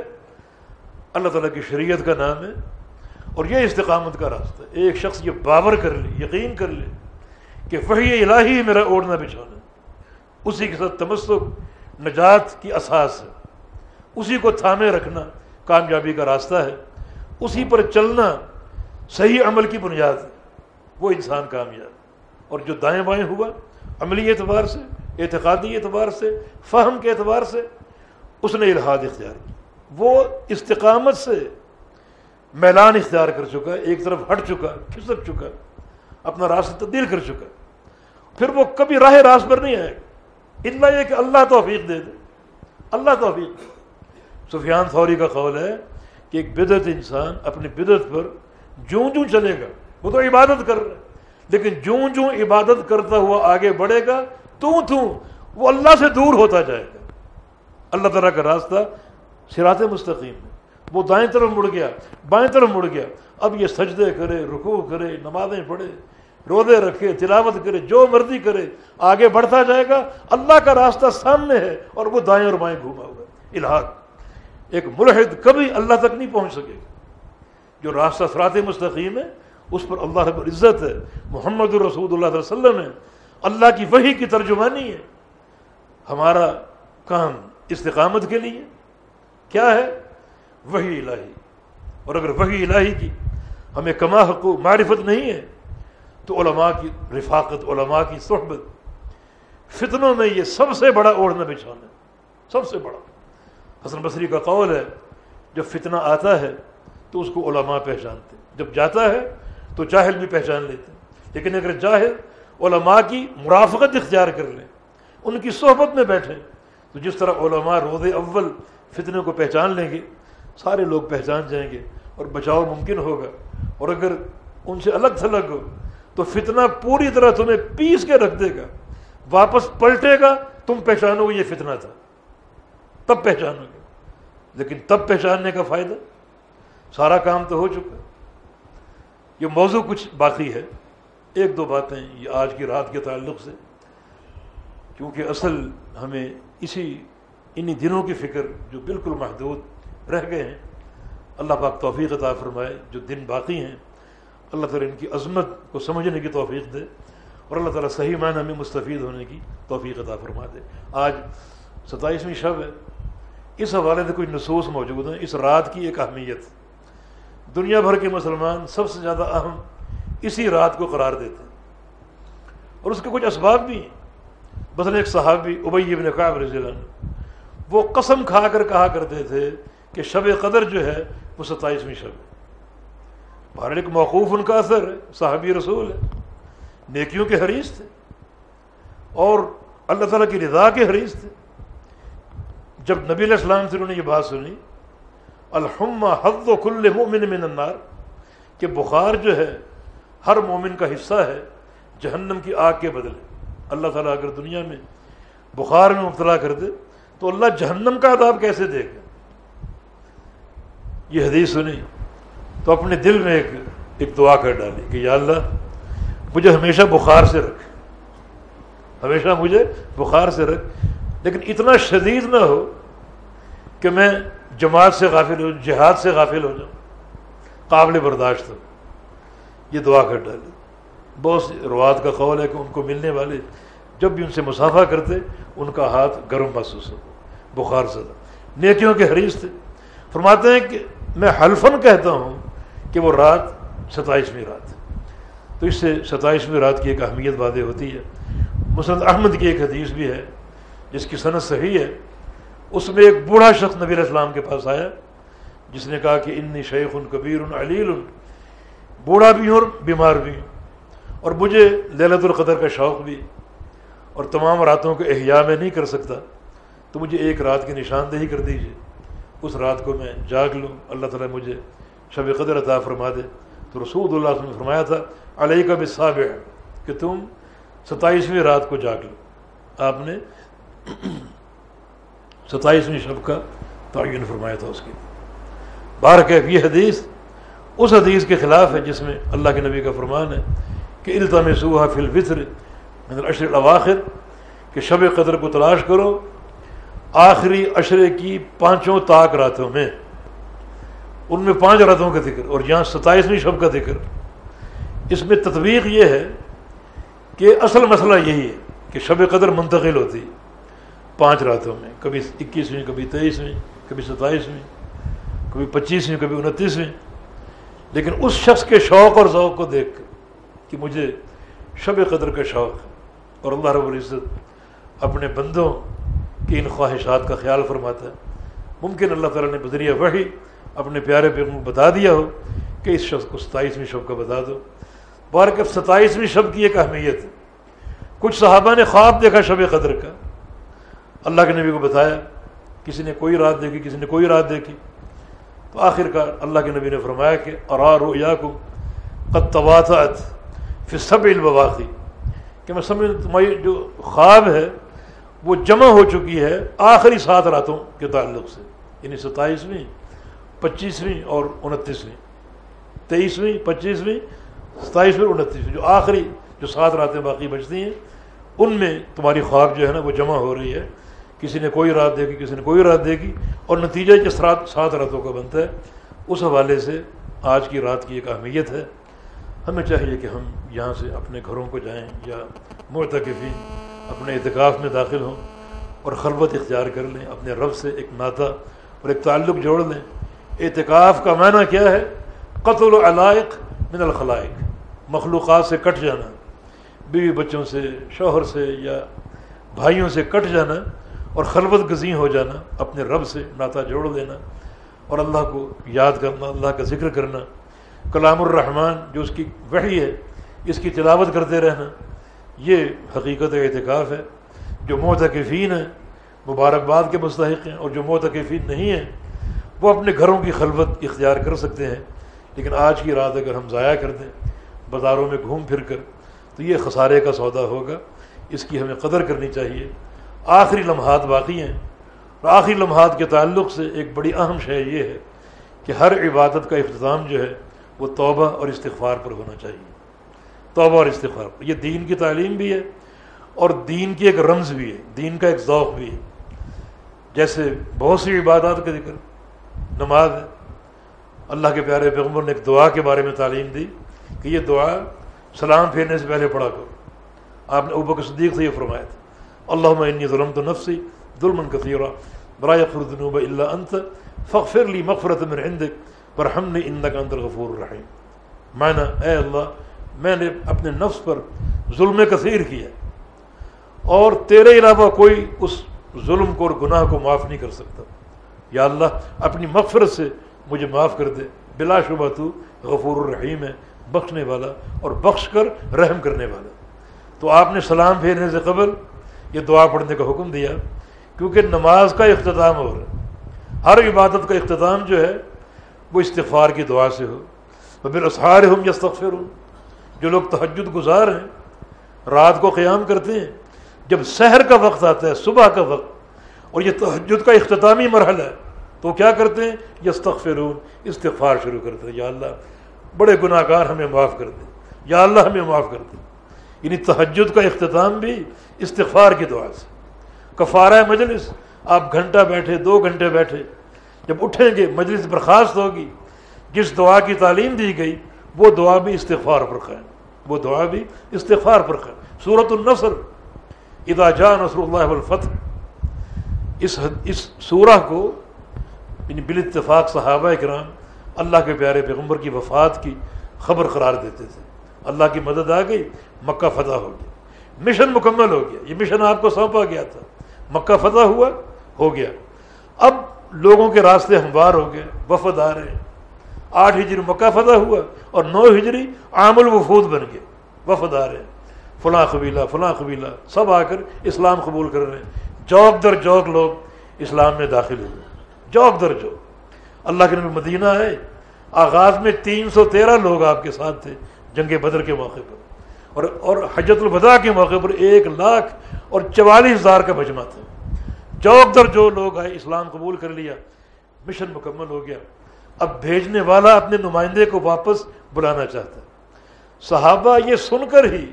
اللہ تعالیٰ کی شریعت کا نام ہے اور یہ استقامت کا راستہ ایک شخص یہ باور کر لے، یقین کر لے کہ وہی الہی میرا اوڑھنا بچھانا اسی کے ساتھ تمسک، نجات کی اساس ہے۔ اسی کو تھامے رکھنا کامیابی کا راستہ ہے، اسی پر چلنا صحیح عمل کی بنیاد ہے۔ وہ انسان کامیاب۔ اور جو دائیں بائیں ہوا، عملی اعتبار سے، اعتقادی اعتبار سے، فہم کے اعتبار سے، اس نے الحاد اختیار کی۔ وہ استقامت سے میلان اختیار کر چکا، ایک طرف ہٹ چکا کھسک چکا، اپنا راستہ تبدیل کر چکا۔ پھر وہ کبھی راہ راست پر نہیں آئے۔ گا اتنا یہ کہ اللہ توفیق دے دے۔ اللہ توفیق سفیان فوری کا قول ہے کہ ایک بدت انسان اپنی بدت پر جوں جوں چلے گا۔ وہ تو عبادت کر رہا ہے۔ لیکن جوں جوں عبادت کرتا ہوا آگے بڑھے گا تو تو وہ اللہ سے دور ہوتا جائے گا۔ اللہ تعالیٰ کا راستہ سرات مستقیم ہے۔ وہ دائیں طرف مڑ گیا، بائیں طرف مڑ گیا۔ اب یہ سجدے کرے، رکوع کرے، نمازیں پڑھے، روزے رکھے، تلاوت کرے، جو مرضی کرے، آگے بڑھتا جائے گا۔ اللہ کا راستہ سامنے ہے اور وہ دائیں اور بائیں گھوما ہوا ہے۔ الحاق۔ ایک ملحد کبھی اللہ تک نہیں پہنچ سکے گا۔ جو راستہ سرات مستقیم ہے، اس پر اللہ رب العزت ہے، محمد الرسود اللہ علیہ وسلم ہے۔ اللہ کی وہی کی ترجمانی ہے۔ ہمارا کام استقامت کے لیے کیا ہے؟ وہی الہی۔ اور اگر وہی الہی کی ہمیں کما حق معرفت نہیں ہے، تو علماء کی رفاقت، علماء کی صحبت، فتنوں میں یہ سب سے بڑا اوڑھنا بچھانا۔ سب سے بڑا۔ حسن بصری کا قول ہے، جب فتنہ آتا ہے تو اس کو علماء پہچانتے جب جاتا ہے تو جاہل بھی پہچان لیتے لیکن اگر جاہل علماء کی مرافقت اختیار کر لیں، ان کی صحبت میں بیٹھیں، تو جس طرح علماء روز اول فتنے کو پہچان لیں گے، سارے لوگ پہچان جائیں گے اور بچاؤ ممکن ہوگا۔ اور اگر ان سے الگ تھلگ ہو، تو فتنہ پوری طرح تمہیں پیس کے رکھ دے گا۔ واپس پلٹے گا، تم پہچانو گے یہ فتنہ تھا۔ تب پہچانو گے۔ لیکن تب پہچاننے کا فائدہ سارا کام تو ہو چکا یہ موضوع کچھ باقی ہے۔ ایک دو باتیں یہ آج کی رات کے تعلق سے۔ کیونکہ اصل ہمیں اسی انہی دنوں کی فکر جو بالکل محدود رہ گئے ہیں۔ اللہ پاک توفیق عطا فرمائے جو دن باقی ہیں۔ اللہ تعالیٰ ان کی عظمت کو سمجھنے کی توفیق دے۔ اور اللہ تعالیٰ صحیح معنی میں مستفید ہونے کی توفیق عطا فرما دے۔ آج ستائیسویں شب ہے۔ اس حوالے سے کچھ نصوص موجود ہیں۔ اس رات کی ایک اہمیت۔ دنیا بھر کے مسلمان سب سے زیادہ اہم اسی رات کو قرار دیتے ہیں۔ اور اس کے کچھ اسباب بھی ہیں۔ مثلا ایک صحابی ابئی ابن قائب رضی اللہ عنہ، وہ قسم کھا کر کہا کرتے تھے کہ شب قدر جو ہے وہ ستائیسویں شب ہے۔ بہر ایک موقوف ان کا اثر ہے، صحابی رسول ہے۔ نیکیوں کے حریث تھے۔ اور اللہ تعالیٰ کی رضا کے حریث تھے۔ جب نبی علیہ السلام سے انہوں نے یہ بات سنی الحمہ حد و کل مومن من النار، کہ بخار جو ہے، ہر مومن کا حصہ ہے، جہنم کی آگ کے بدلے۔ اللہ تعالیٰ اگر دنیا میں بخار میں مبتلا کر دے، تو اللہ جہنم کا عذاب کیسے دے گا؟ یہ حدیث سنی، تو اپنے دل میں ایک ایک دعا کر ڈالی کہ یا اللہ، مجھے ہمیشہ بخار سے رکھ۔ ہمیشہ مجھے بخار سے رکھ۔ لیکن اتنا شدید نہ ہو کہ میں جماعت سے غافل ہو جہاد سے غافل ہو جاؤں، قابل برداشت ہو۔ یہ دعا کر ڈالی بہت سی روایت کا قول ہے کہ ان کو ملنے والے جب بھی ان سے مسافہ کرتے، ان کا ہاتھ گرم محسوس ہو۔ بخار سے نیکیوں کے حریث تھے۔ فرماتے ہیں کہ میں حلفن کہتا ہوں کہ وہ رات ستائیسویں رات تو اس سے ستائیسویں رات کی ایک اہمیت وعدے ہوتی ہے۔ مسند احمد کی ایک حدیث بھی ہے۔ جس کی صنعت صحیح ہے، اس میں ایک بوڑھا شخص نبی السلام کے پاس آیا، جس نے کہا کہ انی شیخ ان کبیر ان علیل بوڑھا بھی ہوں اور بیمار بھی ہوں۔ اور مجھے للت القدر کا شوق بھی اور تمام راتوں کو احیاء میں نہیں کر سکتا، تو مجھے ایک رات کی نشاندہی کر دیجیے اس رات کو میں جاگ لوں، اللہ تعالیٰ مجھے شب قدر عطا فرما دے۔ تو رسول اللہ وسلم نے فرمایا تھا علیہ کا بصاب کہ تم ستائیسویں رات کو جاگ لو۔ آپ نے ستائیسویں شب کا تعین فرمایا تھا اس کی۔ بار کہ یہ حدیث اس حدیث کے خلاف ہے جس میں اللہ کے نبی کا فرمان ہے کہ التم سوہا فی الفطر اشر الاواخر، کہ شب قدر کو تلاش کرو آخری اشرے کی پانچوں طاق راتوں میں۔ ان میں پانچ راتوں کا ذکر اور یہاں ستائیسویں شب کا ذکر۔ اس میں تطبیق یہ ہے کہ اصل مسئلہ یہی ہے کہ شب قدر منتقل ہوتی۔ پانچ راتوں میں، کبھی اکیسویں، کبھی تیئیسویں، کبھی ستائیسویں، کبھی پچیسویں، کبھی انتیسویں۔ لیکن اس شخص کے شوق اور ذوق کو دیکھ کر کہ مجھے شب قدر کا شوق ہے اور اللہ رب العزت اپنے بندوں کی ان خواہشات کا خیال فرماتا ہے۔ ممکن اللہ تعالیٰ نے بذریعہ وہی اپنے پیارے پہ بتا دیا ہو کہ اس شخص کو ستائیسویں شب کا بتا دو۔ بار ستائیسویں شب کی ایک اہمیت ہے۔ کچھ صحابہ نے خواب دیکھا شب قدر کا۔ اللہ کے نبی کو بتایا، کسی نے کوئی رات دیکھی، کسی نے کوئی رات دیکھی۔ تو آخر کار اللہ کے نبی نے فرمایا کہ ارار و یا کو قد پھر سب البواقی کہ میں سمجھ، تمہاری جو خواب ہے، وہ جمع ہو چکی ہے آخری سات راتوں کے تعلق سے۔ یعنی ستائیسویں، پچیسویں اور انتیسویں۔ تیئیسویں پچیسویں، ستائیسویں انتیسویں۔ جو آخری جو سات راتیں باقی بچتی ہیں، ان میں تمہاری خواب جو ہے نا، وہ جمع ہو رہی ہے۔ کسی نے کوئی رات دیکھی، کسی نے کوئی رات دیکھی، اور نتیجہ جس رات سات راتوں کا بنتا ہے، اس حوالے سے آج کی رات کی ایک اہمیت ہے۔ ہمیں چاہیے کہ ہم یہاں سے اپنے گھروں کو جائیں یا مرتکفین اپنے اعتکاف میں داخل ہوں اور خلوت اختیار کر لیں، اپنے رب سے ایک ناطا اور ایک تعلق جوڑ لیں۔ اعتکاف کا معنی کیا ہے؟ قتل و علائق من الخلائق، مخلوقات سے کٹ جانا، بیوی بچوں سے، شوہر سے یا بھائیوں سے کٹ جانا اور خلوت گزین ہو جانا، اپنے رب سے ناطا جوڑ لینا، اور اللہ کو یاد کرنا، اللہ کا ذکر کرنا۔ کلام الرحمن جو اس کی وحی ہے، اس کی تلاوت کرتے رہنا، یہ حقیقت اعتکاف ہے۔ جو معتکفین ہیں، مبارکباد کے مستحق ہیں، اور جو معتکفین نہیں ہیں، وہ اپنے گھروں کی خلوت اختیار کر سکتے ہیں۔ لیکن آج کی رات اگر ہم ضائع کر دیں، بازاروں میں گھوم پھر کر، تو یہ خسارے کا سودا ہوگا۔ اس کی ہمیں قدر کرنی چاہیے۔ آخری لمحات باقی ہیں اور آخری لمحات کے تعلق سے ایک بڑی اہم شے یہ ہے کہ ہر عبادت کا اختتام جو ہے وہ توبہ اور استغفار پر ہونا چاہیے۔ توبہ اور استغفار پر۔ یہ دین کی تعلیم بھی ہے اور دین کی ایک رمز بھی ہے، دین کا ایک ذوق بھی ہے۔ جیسے بہت سی عبادات کا ذکر، نماز ہے۔ اللہ کے پیارے پیغمبر نے ایک دعا کے بارے میں تعلیم دی کہ یہ دعا سلام پھیرنے سے پہلے پڑھا کرو۔ آپ نے ابو کے صدیق سے یہ فرمایا تھا۔ اللہ انی ظلم تو نفسی ظلم کثیرہ برائے خردنوب اللہ انت فخر لی مغفرت من عندك پر ہم نے ان کا غفور الرحیم معنی اے اللہ، میں نے اپنے نفس پر ظلم کثیر کیا اور تیرے علاوہ کوئی اس ظلم کو اور گناہ کو معاف نہیں کر سکتا۔ یا اللہ، اپنی مغفرت سے مجھے معاف کر دے۔ بلا شبہ تو غفور الرحیم ہے، بخشنے والا اور بخش کر رحم کرنے والا۔ تو آپ نے سلام پھیرنے سے قبل یہ دعا پڑھنے کا حکم دیا کیونکہ نماز کا اختتام ہو رہا ہے۔ ہر عبادت کا اختتام جو ہے، وہ استغفار کی دعا سے ہو۔ پھر اسہار ہوں یا ہوں جو لوگ تہجد گزار ہیں، رات کو قیام کرتے ہیں، جب سحر کا وقت آتا ہے، صبح کا وقت، اور یہ تہجد کا اختتامی مرحلہ ہے، تو کیا کرتے ہیں؟ یہ استغفرون استغفار شروع کرتے ہیں۔ یا اللہ، بڑے گناہ گار ہمیں معاف کر دیں یا اللہ، ہمیں معاف کر دیں یعنی تہجد کا اختتام بھی استغفار کی دعا سے۔ کفارہ مجلس، آپ گھنٹہ بیٹھے، دو گھنٹے بیٹھے، جب اٹھیں گے، مجلس برخاست ہوگی، جس دعا کی تعلیم دی گئی، وہ دعا بھی استغفار پر قائم۔ وہ دعا بھی استغفار پر قائم۔ صورت النصر ادا جا نصر اللہ الفتح اس اس سورہ کو یعنی بال اتفاق صحابہ کرام اللہ کے پیارے پیغمبر کی وفات کی خبر قرار دیتے تھے۔ اللہ کی مدد آ گئی مکہ فتح ہو گیا۔ مشن مکمل ہو گیا۔ یہ مشن آپ کو سونپا گیا تھا۔ مکہ فتح ہوا، ہو گیا۔ اب لوگوں کے راستے ہموار ہو گئے وفد آ رہے ہیں۔ آٹھ ہجری مکہ فتح ہوا اور نو ہجری عام الوفود بن گئے۔ وفد آ رہے ہیں۔ فلاں قبیلہ فلاں قبیلہ۔ سب آ کر اسلام قبول کر رہے ہیں۔ جوک در جوک لوگ اسلام میں داخل ہوئے۔ جوک در جوک۔ اللہ کے نبی مدینہ ہے۔ آغاز میں تین سو تیرہ لوگ آپ کے ساتھ تھے جنگ بدر کے موقع پر۔ اور اور حجت البدا کے موقع پر ایک لاکھ اور چوالیس ہزار کا مجمع تھا۔ جوک در جو لوگ آئے، اسلام قبول کر لیا، مشن مکمل ہو گیا۔ اب بھیجنے والا اپنے نمائندے کو واپس بلانا چاہتا صحابہ یہ سن کر ہی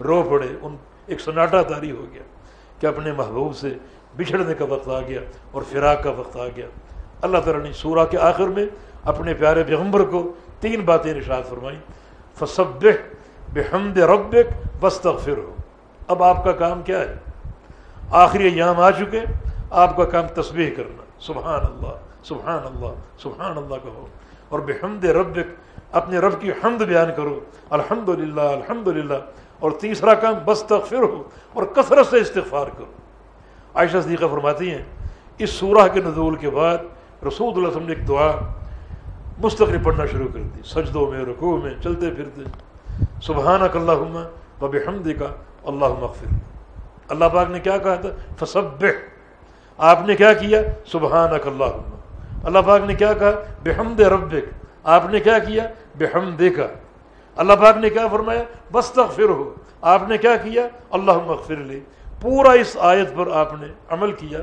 رو پڑے، ان ایک سناٹا تاری ہو گیا کہ اپنے محبوب سے بچھڑنے کا وقت آ گیا اور فراق کا وقت آ گیا۔ اللہ تعالیٰ نے سورہ کے آخر میں اپنے پیارے پیغمبر کو تین باتیں نشاد فرمائیں۔ فصب بحمد ربک بس ہو اب آپ کا کام کیا ہے؟ آخری ایام آ چکے، آپ کا کام تسبیح کرنا۔ سبحان اللہ سبحان اللہ سبحان اللہ کہو۔ اور بحمد ربک، اپنے رب کی حمد بیان کرو۔ الحمد للہ الحمد للہ اور تیسرا کام بستغفر ہو اور کثرت سے استغفار کرو۔ عائشہ صدیقہ فرماتی ہیں، اس سورہ کے نزول کے بعد رسول اللہ علیہ وسلم نے ایک دعا مستقل پڑھنا شروع کر دی۔ سجدوں میں، رکوع میں، چلتے پھرتے۔ سبحانہ اللہ بب حمد کا اللہ مغفر اللہ پاک نے کیا کہا تھا؟ فصب آپ نے کیا کیا؟ سبحانہ اللہ اللہ پاک نے کیا کہا؟ بحمد ربک۔ آپ نے کیا کیا؟ بحمد کا اللہ پاک نے کیا فرمایا؟ بس تغفر ہو آپ نے کیا کیا؟ اللہ مغفر لے پورا اس آیت پر آپ نے عمل کیا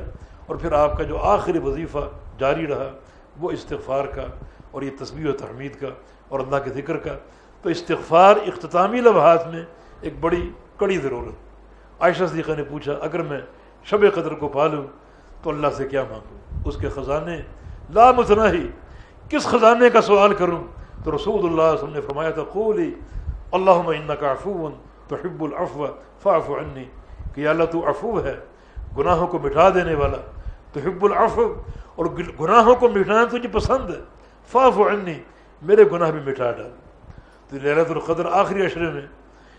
اور پھر آپ کا جو آخری وظیفہ جاری رہا، وہ استغفار کا اور یہ تصویر و تحمید کا اور اللہ کے ذکر کا۔ تو استغفار اختتامی لمحات میں ایک بڑی کڑی ضرورت عائشہ صدیقہ نے پوچھا، اگر میں شب قدر کو پالوں تو اللہ سے کیا مانگوں؟ اس کے خزانے لامتناہی کس خزانے کا سوال کروں؟ تو رسول اللہ علیہ وسلم نے فرمایا تھا، قولی اللہ کا افون تو حب العفو فاف عنی، کہ اللہ تو افو ہے، گناہوں کو مٹھا دینے والا تو حب العفو، اور گناہوں کو مٹھانا تجھے پسند ہے فاف عنی، میرے گناہ بھی مٹھا ڈال۔ تو لہرت القدر آخری عشرے میں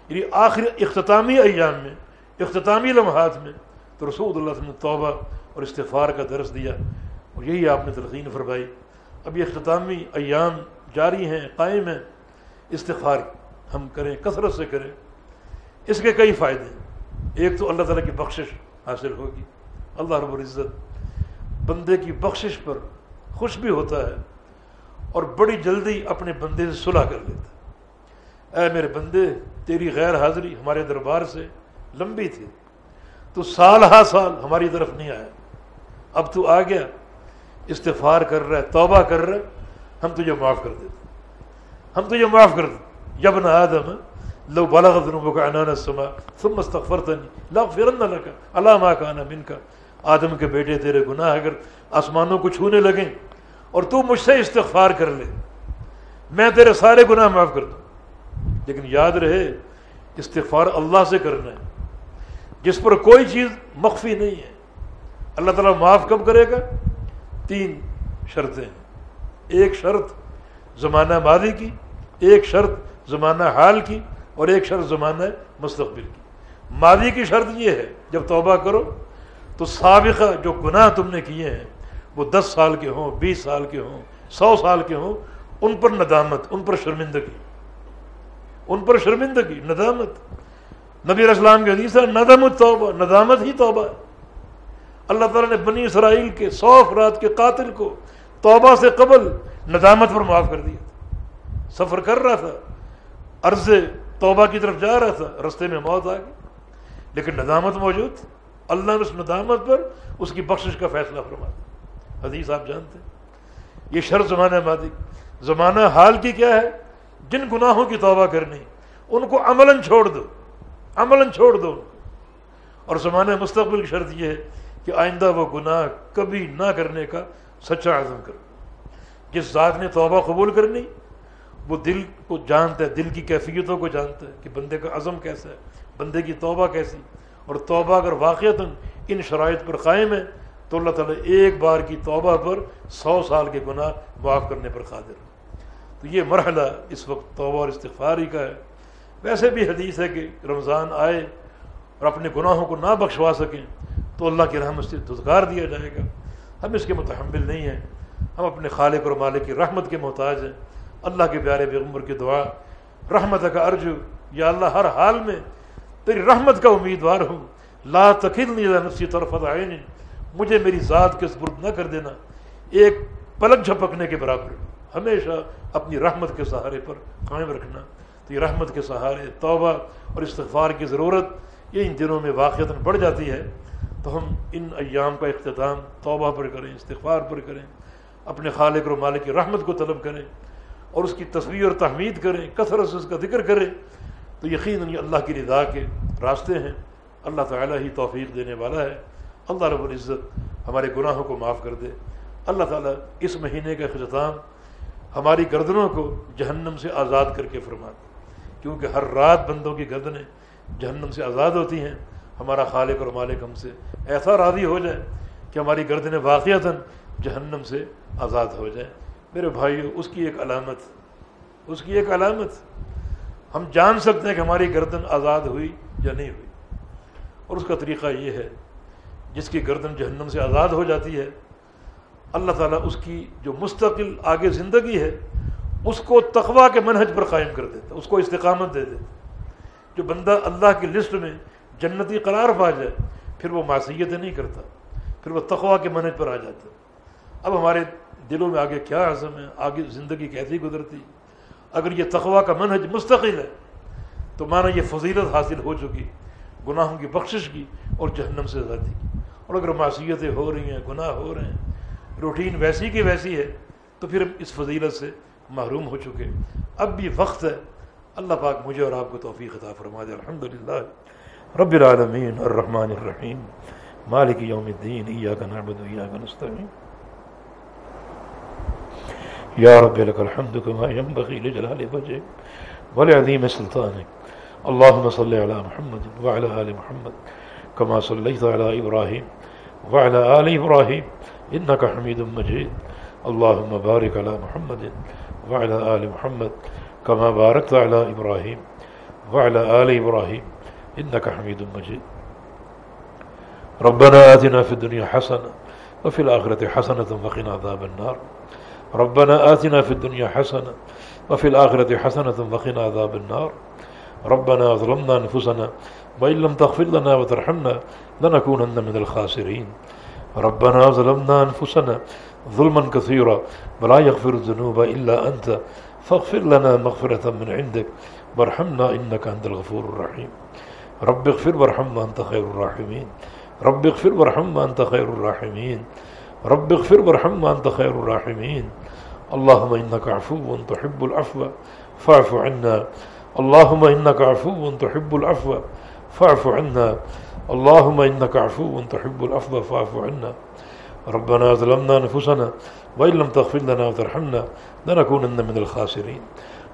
یعنی آخری اختتامی ایام میں، اختتامی لمحات میں تو رسول اللہ نے توبہ اور استفار کا درس دیا اور یہی آپ نے تلقین فرمائی۔ اب یہ اختتامی ایام جاری ہیں، قائم ہیں۔ استغفار ہم کریں، کثرت سے کریں۔ اس کے کئی فائدے ہیں۔ ایک تو اللہ تعالیٰ کی بخشش حاصل ہوگی۔ اللہ رب العزت بندے کی بخشش پر خوش بھی ہوتا ہے اور بڑی جلدی اپنے بندے سے صلح کر لیتا ہے۔ اے میرے بندے، تیری غیر حاضری ہمارے دربار سے لمبی تھی۔ تو سال ہا سال ہماری طرف نہیں آیا۔ اب تو آ گیا استفار کر رہا ہے، توبہ کر رہا ہے، ہم تجھے معاف کر دیتے ہم تجھے معاف کر دیتے جب نہ آدم، لو بالا کا انانا سما ثم استغفرتنی لاغفرن لك اللہ ما کان من کا آدم کے بیٹے تیرے گناہ اگر آسمانوں کو چھونے لگیں اور تو مجھ سے استغفار کر لے، میں تیرے سارے گناہ معاف کر دوں۔ لیکن یاد رہے، استغفار اللہ سے کرنا ہے۔ جس پر کوئی چیز مخفی نہیں ہے۔ اللہ تعالیٰ معاف کب کرے گا؟ تین شرطیں۔ ایک شرط زمانہ ماضی کی، ایک شرط زمانہ حال کی، اور ایک شرط زمانہ مستقبل کی۔ ماضی کی شرط یہ ہے، جب توبہ کرو تو سابقہ جو گناہ تم نے کیے ہیں، وہ دس سال کے ہوں، بیس سال کے ہوں، سو سال کے ہوں، ان پر ندامت، ان پر شرمندگی۔ ان پر شرمندگی، ندامت۔ نبی اسلام کے حدیث ہے ندم توبہ، ندامت ہی توبہ اللہ تعالیٰ نے بنی اسرائیل کے سو افراد کے قاتل کو توبہ سے قبل ندامت پر معاف کر دیا۔ سفر کر رہا تھا، عرض توبہ کی طرف جا رہا تھا، رستے میں موت آ گئی۔ لیکن ندامت موجود اللہ نے اس ندامت پر اس کی بخشش کا فیصلہ فرما دیا حدیث آپ جانتے ہیں۔ یہ شر زمانہ مادی زمانہ حال کی کیا ہے؟ جن گناہوں کی توبہ کرنی، ان کو عملاً چھوڑ دو، عملاً چھوڑ دو۔ اور زمانہ مستقبل کی شرط یہ ہے کہ آئندہ وہ گناہ کبھی نہ کرنے کا سچا عزم کر جس ذات نے توبہ قبول کرنی، وہ دل کو جانتا ہے، دل کی کیفیتوں کو جانتا ہے کہ بندے کا عزم کیسا ہے، بندے کی توبہ کیسی۔ اور توبہ اگر واقعات ان شرائط پر قائم ہے، تو اللہ تعالیٰ ایک بار کی توبہ پر سو سال کے گناہ معاف کرنے پر قادر تو یہ مرحلہ اس وقت توبہ اور استغفاری کا ہے۔ ویسے بھی حدیث ہے کہ رمضان آئے اور اپنے گناہوں کو نہ بخشوا سکیں تو اللہ کی رحمت سے دھتکار دیا جائے گا۔ ہم اس کے متحمل نہیں ہیں۔ ہم اپنے خالق اور مالک کی رحمت کے محتاج ہیں۔ اللہ کے پیارے پیغمبر کی دعا رحمت کا ارجو، یا اللہ ہر حال میں تیری رحمت کا امیدوار ہوں۔ لا تخل نفسی طرف عین۔ مجھے میری ذات کے سپرد نہ کر دینا۔ ایک پلک جھپکنے کے برابر۔ ہمیشہ اپنی رحمت کے سہارے پر قائم رکھنا۔ تو یہ رحمت کے سہارے، توبہ اور استغفار کی ضرورت، یہ ان دنوں میں واقعات بڑھ جاتی ہے۔ تو ہم ان ایام کا اختتام، توبہ پر کریں، استغفار پر کریں، اپنے خالق اور مالک کی رحمت کو طلب کریں اور اس کی تصویر اور تحمید کریں، کثرت سے اس کا ذکر کریں۔ تو یقیناً اللہ کی رضا کے راستے ہیں۔ اللہ تعالیٰ ہی توفیق دینے والا ہے۔ اللہ رب العزت ہمارے گناہوں کو معاف کر دے۔ اللہ تعالیٰ اس مہینے کا اختتام ہماری گردنوں کو جہنم سے آزاد کر کے فرما دے کیونکہ ہر رات بندوں کی گردنیں جہنم سے آزاد ہوتی ہیں، ہمارا خالق اور مالک ہم سے ایسا راضی ہو جائے کہ ہماری گردنیں واقعات جہنم سے آزاد ہو جائیں۔ میرے بھائیو، اس کی ایک علامت، اس کی ایک علامت، ہم جان سکتے ہیں کہ ہماری گردن آزاد ہوئی یا نہیں ہوئی۔ اور اس کا طریقہ یہ ہے، جس کی گردن جہنم سے آزاد ہو جاتی ہے اللہ تعالیٰ اس کی جو مستقل آگے زندگی ہے، اس کو تقوا کے منہج پر قائم کر دیتا، اس کو استقامت دے دیتا۔ جو بندہ اللہ کی لسٹ میں جنتی قرار پا جائے، پھر وہ معصیتیں نہیں کرتا، پھر وہ تقوا کے منہج پر آ جاتا۔ اب ہمارے دلوں میں آگے کیا عزم ہے؟ آگے زندگی کیسی گزرتی؟ اگر یہ تقوا کا منہج مستقل ہے، تو مانا یہ فضیلت حاصل ہو چکی، گناہوں کی بخشش کی اور جہنم سے آزادی اور اگر معصیتیں ہو رہی ہیں، گناہ ہو رہے ہیں روٹین ویسی کی ویسی ہے، تو پھر اس فضیلت سے محروم ہو چکے۔ اب بھی وقت ہے۔ اللہ پاک مجھے اور آپ کو توفیق عطا فرما دے الحمد للہ رب العالمین الرحمن الرحیم۔ مالک یوم الدین، ایاک نعبد و ایاک نستعین۔ یا رب لك الحمد كما ينبغي لجلال وجهك ولعظيم سلطانك اللهم صل على محمد وعلى آل محمد كما صليت على إبراهيم وعلى آل إبراهيم إنك حميد مجيد. اللهم بارك على محمد وعلى آل محمد كما باركت على إبراهيم وعلى آل إبراهيم. إنك حميد مجيد. ربنا آتنا في الدنيا حسنة وفي الآخرة حسنة وقنا عذاب النار. ربنا آتنا في الدنيا حسنة وفي الآخرة حسنة وقنا عذاب النار. ربنا ظلمنا أنفسنا وإن لم تغفر لنا وترحمنا لنكونن من الخاسرين. ربنا ظلمنا أنفسنا ظلما كثيرا ولا يغفر الذنوب إلا أنت فاغفر لنا مغفرة من عندك وارحمنا إنك أنت الغفور الرحيم. رب اغفر وارحمنا أنت خير الراحمين. رب اغفر وارحمنا أنت خير الراحمين. رب اغفر وارحمنا أنت خير الراحمين. اللهم إنك عفو تحب العفو فاعف عنا. اللهم إنك عفو تحب العفو فاعف عنا. اللهم إنك عفو تحب العفو فاعف عنا. ربنا ظلمنا نفسنا وإن لم تغفر لنا وترحمنا لنكونن من الخاسرين.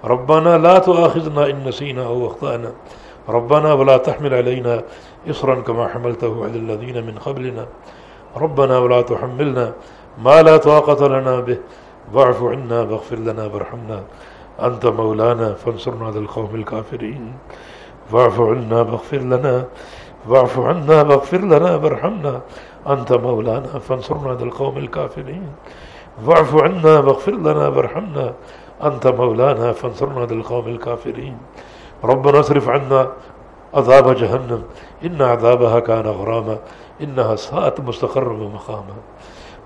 ربنا لا تؤاخذنا إن نسينا أو أخطأنا. ربنا ولا تحمل علينا إصرا كما حملته على الذين من قبلنا. ربنا ولا تحملنا ما لا طاقة لنا به. واعف عنا واغفر لنا وارحمنا. أنت مولانا فانصرنا على القوم الكافرين. واعف عنا واغفر لنا. واعف عنا واغفر لنا وارحمنا. أنت مولانا، فانصرنا على القوم الكافرين. واعف عنا واغفر لنا وارحمنا. أنت مولانا، فانصرنا على القوم الكافرين. ربنا اصرف عنا عذاب جهنم. إن عذابها كان غراما. إنها ساءت مستقر ومقاما.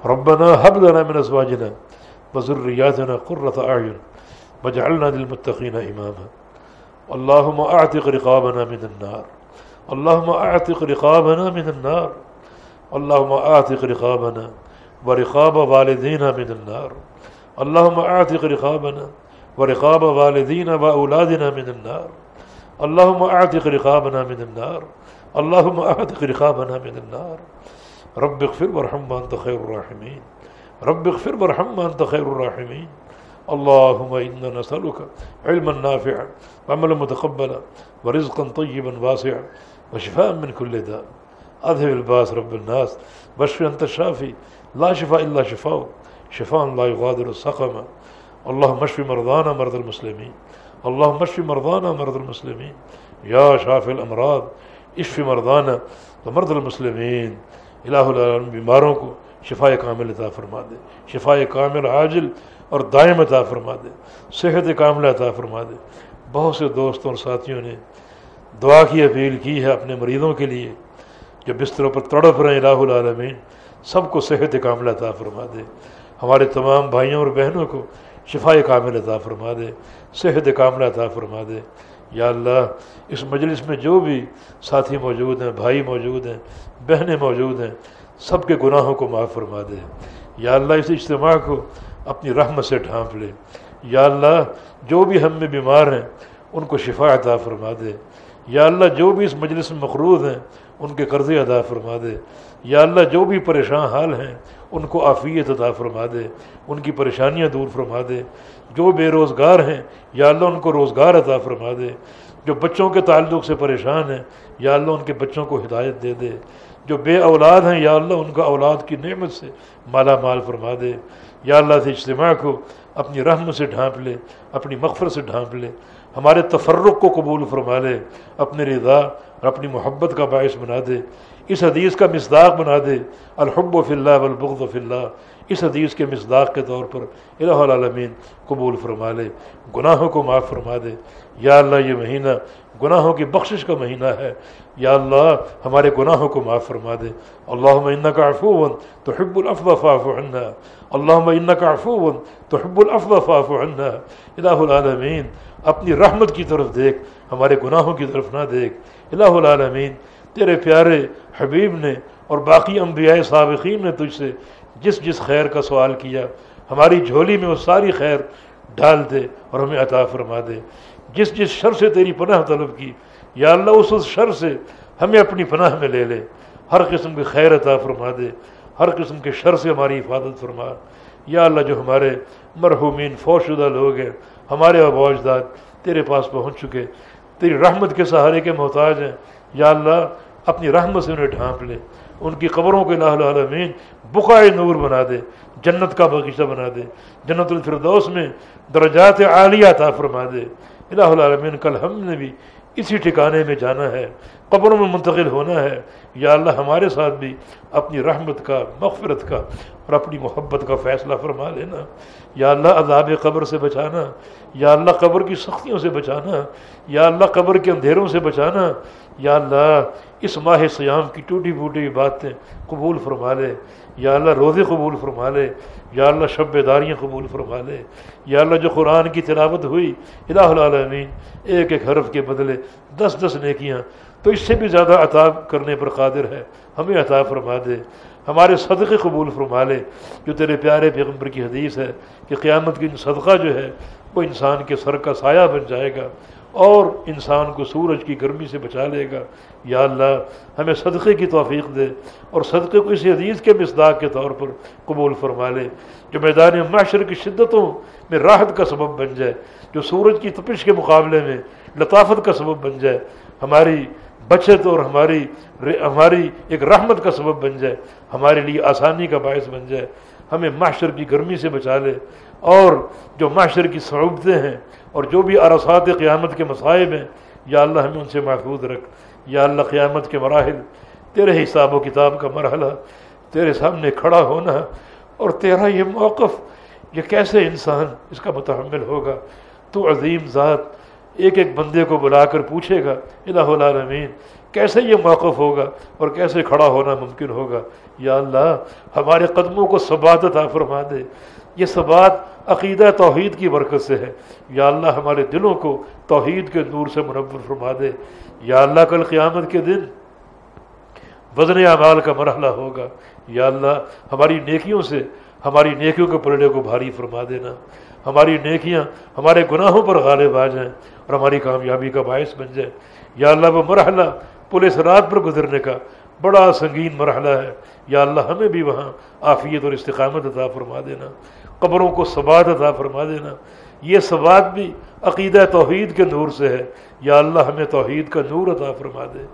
ربنا هب لنا من أزواجنا وذرياتنا قرة أعين واجعلنا للمتقين إماما. اللهم أعتق رقابنا من النار. اللهم أعتق رقابنا من النار. اللهم أعتق رقابنا ورقاب والدينا من النار. اللهم أعتق رقابنا ورقاب والدينا وأولادنا من النار. اللهم أعتق رقابنا من النار. اللهم أعتق رقابنا من النار. رب اغفر وارحم أنت خير الراحمين. رب اغفر وارحم أنت خير الراحمين. اللهم إنا نسألك علما نافعا وعملا متقبلا، ورزقا طيبا واسعا. وشفاء من كل داء. أذهب الباس رب الناس. بشف أنت الشافي. لا شفاء إلا شفاء. شفاء لا يغادر السقم. اللهم اشف مرضانا مرضى المسلمين. اللهم اشف مرضانا مرضى المسلمين. يا شافي الأمراض. اشف مرضانا ومرضى المسلمين. الہ العالم بیماروں کو شفا کامل عطا فرما دے شفا کامل عاجل اور دائم عطا فرما دے صحت کامل عطا فرما دے بہت سے دوستوں اور ساتھیوں نے دعا کی اپیل کی ہے اپنے مریضوں کے لیے جو بستروں پر تڑپ رہے ہیں، الہ العالمین، سب کو صحت کامل عطا فرما دے۔ ہمارے تمام بھائیوں اور بہنوں کو شفا کامل عطا فرما دے، صحت کامل عطا فرما دے۔ یا اللہ، اس مجلس میں جو بھی ساتھی موجود ہیں، بھائی موجود ہیں، بہنیں موجود ہیں، سب کے گناہوں کو معاف فرما دے۔ یا اللہ، اس اجتماع کو اپنی رحمت سے ڈھانپ لے۔ یا اللہ، جو بھی ہم میں بیمار ہیں، ان کو شفا عطا فرما دے۔ یا اللہ جو بھی اس مجلس میں مقروض ہیں، ان کے قرضے ادا فرما دے۔ یا اللہ جو بھی پریشان حال ہیں، ان کو عافیت عطا فرما دے۔ ان کی پریشانیاں دور فرما دے۔ جو بے روزگار ہیں، یا اللہ ان کو روزگار عطا فرما دے۔ جو بچوں کے تعلق سے پریشان ہیں، یا اللہ ان کے بچوں کو ہدایت دے دے۔ جو بے اولاد ہیں، یا اللہ ان کا اولاد کی نعمت سے مالا مال فرما دے۔ یا اللہ سے اجتماع کو اپنی رحم سے ڈھانپ لے، اپنی مغفر سے ڈھانپ لے۔ ہمارے تفرق کو قبول فرما لے اپنے رضا اور اپنی محبت کا باعث بنا دے۔ اس حدیث کا مصداق بنا دے۔ الحب و فی اللہ والبغض و فی اللہ۔ اس حدیث کے مصداق کے طور پر الہ العالمین قبول فرما لے۔ گناہوں کو معاف فرما دے۔ یا اللہ، یہ مہینہ گناہوں کی بخشش کا مہینہ ہے۔ یا اللہ، ہمارے گناہوں کو معاف فرما دے۔ اللہ انّا کا عفو تو حب الافاف عنا۔ اللہ انّا کا عفو تو حب الافاف عنا۔ الہ العالمین اپنی رحمت کی طرف دیکھ، ہمارے گناہوں کی طرف نہ دیکھ۔ الہ العالمین، تیرے پیارے حبیب نے اور باقی انبیاء سابقین نے تجھ سے جس جس خیر کا سوال کیا، ہماری جھولی میں وہ ساری خیر ڈال دے اور ہمیں عطا فرما دے۔ جس جس شر سے تیری پناہ طلب کی، یا اللہ اس اس شر سے ہمیں اپنی پناہ میں لے لے۔ ہر قسم کی خیر عطا فرما دے، ہر قسم کے شر سے ہماری حفاظت فرما۔ یا اللہ جو ہمارے مرحومین فوج شدہ لوگ ہیں ہمارے اجداد تیرے پاس پہنچ چکے، تیری رحمت کے سہارے کے محتاج ہیں۔ یا اللہ، اپنی رحمت سے انہیں ڈھانپ لے، ان کی قبروں کے لاہ العالمین بقائے نور بنا دے، جنت کا باغیچہ بنا دے، جنت الفردوس میں درجات عالیہ عطا فرما دے۔ الہ العالمین، کل ہم نے بھی اسی ٹھکانے میں جانا ہے، قبروں میں منتقل ہونا ہے۔ یا اللہ، ہمارے ساتھ بھی اپنی رحمت کا، مغفرت کا اور اپنی محبت کا فیصلہ فرما لینا۔ یا اللہ عذاب قبر سے بچانا، یا اللہ قبر کی سختیوں سے بچانا، یا اللہ قبر کے اندھیروں سے بچانا۔ یا اللہ، اس ماہ سیام کی ٹوٹی پھوٹی باتیں قبول فرما لے۔ یا اللہ روزے قبول فرما لے۔ یا اللہ شب داریاں قبول فرما لے۔ یا اللہ جو قرآن کی تلاوت ہوئی، الہ العالمین، ایک ایک حرف کے بدلے، دس دس نیکیاں۔ تو اس سے بھی زیادہ عطا کرنے پر قادر ہے۔ ہمیں عطا فرما دے۔ ہمارے صدقے قبول فرما لے، جو تیرے پیارے پیغمبر کی حدیث ہے کہ قیامت کی صدقہ جو ہے، وہ انسان کے سر کا سایہ بن جائے گا اور انسان کو سورج کی گرمی سے بچا لے گا۔ یا اللہ، ہمیں صدقے کی توفیق دے اور صدقے کو اسی حدیث کے مصداق کے طور پر قبول فرما لے، جو میدان معاشر کی شدتوں میں راحت کا سبب بن جائے، جو سورج کی تپش کے مقابلے میں لطافت کا سبب بن جائے۔ ہماری بچت اور ہماری ہماری ایک رحمت کا سبب بن جائے، ہمارے لیے آسانی کا باعث بن جائے، ہمیں معاشر کی گرمی سے بچا لے۔ اور جو معاشر کی صعوبتیں ہیں اور جو بھی ارسات قیامت کے مصائب ہیں، یا اللہ ہمیں ان سے محفوظ رکھ۔ یا اللہ قیامت کے مراحل، تیرے حساب و کتاب کا مرحلہ، تیرے سامنے کھڑا ہونا اور تیرا یہ موقف، یہ کیسے انسان اس کا متحمل ہوگا؟ تو عظیم ذات ایک ایک بندے کو بلا کر پوچھے گا، الہ العالمین، کیسے یہ موقف ہوگا اور کیسے کھڑا ہونا ممکن ہوگا؟ یا اللہ، ہمارے قدموں کو ثبات عطا فرما دے۔ یہ ثبات عقیدہ توحید کی برکت سے ہے۔ یا اللہ، ہمارے دلوں کو توحید کے نور سے منور فرما دے۔ یا اللہ، کل قیامت کے دن وزن اعمال کا مرحلہ ہوگا۔ یا اللہ، ہماری نیکیوں سے، ہماری نیکیوں کے پلڑے کو بھاری فرما دینا۔ ہماری نیکیاں ہمارے گناہوں پر غالب آ جائیں۔ اور ہماری کامیابی کا باعث بن جائے۔ یا اللہ، وہ مرحلہ پولیس رات پر گزرنے کا بڑا سنگین مرحلہ ہے۔ یا اللہ، ہمیں بھی وہاں آفیت اور استقامت عطا فرما دینا۔ قبروں کو ثبات عطا فرما دینا۔ یہ ثبات بھی عقیدہ توحید کے نور سے ہے۔ یا اللہ، ہمیں توحید کا نور عطا فرما دے۔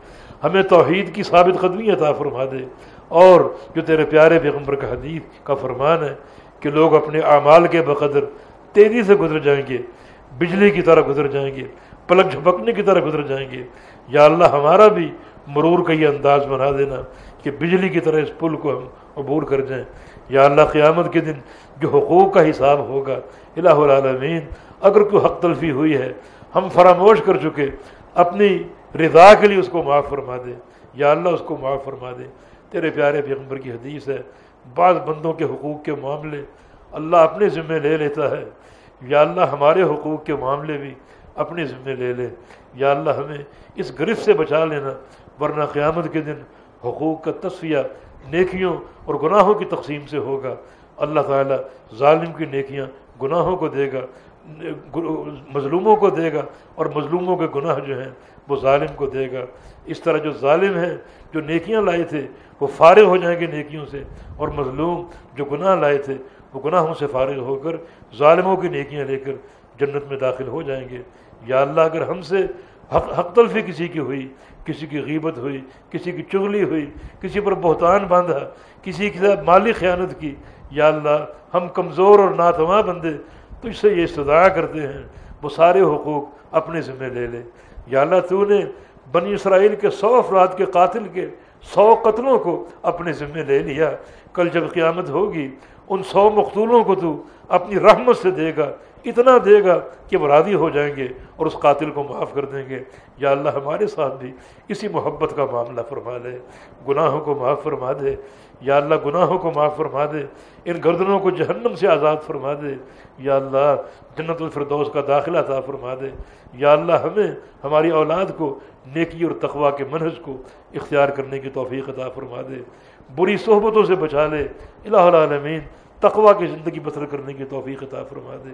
ہمیں توحید کی ثابت قدمی عطا فرما دے۔ اور جو تیرے پیارے پیغمبر کا حدیث کا فرمان ہے کہ لوگ اپنے اعمال کے بقدر تیزی سے گزر جائیں گے بجلی کی طرح گزر جائیں گے پلک جھپکنے کی طرح گزر جائیں گے۔ یا اللہ ہمارا بھی مرور کا یہ انداز بنا دینا کہ بجلی کی طرح اس پل کو ہم عبور کر جائیں۔ یا اللہ قیامت کے دن جو حقوق کا حساب ہوگا، الہ العالمین، اگر کوئی حق تلفی ہوئی ہے، ہم فراموش کر چکے، اپنی رضا کے لیے اس کو معاف فرما دے۔ یا اللہ اس کو معاف فرما دے۔ تیرے پیارے پیغمبر کی حدیث ہے، بعض بندوں کے حقوق کے معاملے اللہ اپنے ذمے لے لیتا ہے۔ یا اللہ ہمارے حقوق کے معاملے بھی اپنے ذمے لے لے۔ یا اللہ ہمیں اس گرفت سے بچا لینا، ورنہ قیامت کے دن حقوق کا تصفیہ نیکیوں اور گناہوں کی تقسیم سے ہوگا۔ اللہ تعالیٰ ظالم کی نیکیاں گناہوں کو دے گا، مظلوموں کو دے گا اور مظلوموں کے گناہ جو ہیں وہ ظالم کو دے گا۔ اس طرح جو ظالم ہیں، جو نیکیاں لائے تھے، وہ فارغ ہو جائیں گے نیکیوں سے اور مظلوم جو گناہ لائے تھے وہ گناہوں سے فارغ ہو کر، ظالموں کی نیکیاں لے کر جنت میں داخل ہو جائیں گے۔ یا اللہ، اگر ہم سے حق حق تلفی کسی کی ہوئی، کسی کی غیبت ہوئی، کسی کی چغلی ہوئی، کسی پر بہتان باندھا، کسی کی مالی خیانت کی، یا اللہ، ہم کمزور اور ناتواں بندے، تو اس سے یہ استدعا کرتے ہیں، وہ سارے حقوق اپنے ذمہ لے لے۔ یا اللہ، تو نے بنی اسرائیل کے سو افراد کے قاتل کے سو قتلوں کو اپنے ذمے لے لیا۔ کل جب قیامت ہوگی ان سو مقتولوں کو تو اپنی رحمت سے دے گا، اتنا دے گا کہ وہ راضی ہو جائیں گے اور اس قاتل کو معاف کر دیں گے۔ یا اللہ، ہمارے ساتھ بھی اسی محبت کا معاملہ فرما دے، گناہوں کو معاف فرما دے۔ یا اللہ، گناہوں کو معاف فرما دے۔ ان گردنوں کو جہنم سے آزاد فرما دے۔ یا اللہ، جنت الفردوس کا داخلہ تھا فرما دے۔ یا اللہ، ہمیں، ہماری اولاد کو نیکی اور تقوا کے منحص کو اختیار کرنے کی توفیق عطا فرما دے۔ بری صحبتوں سے بچا لے۔ الہ العالمین تقوا کی زندگی بسر کرنے کی توفیق عطا فرما دے۔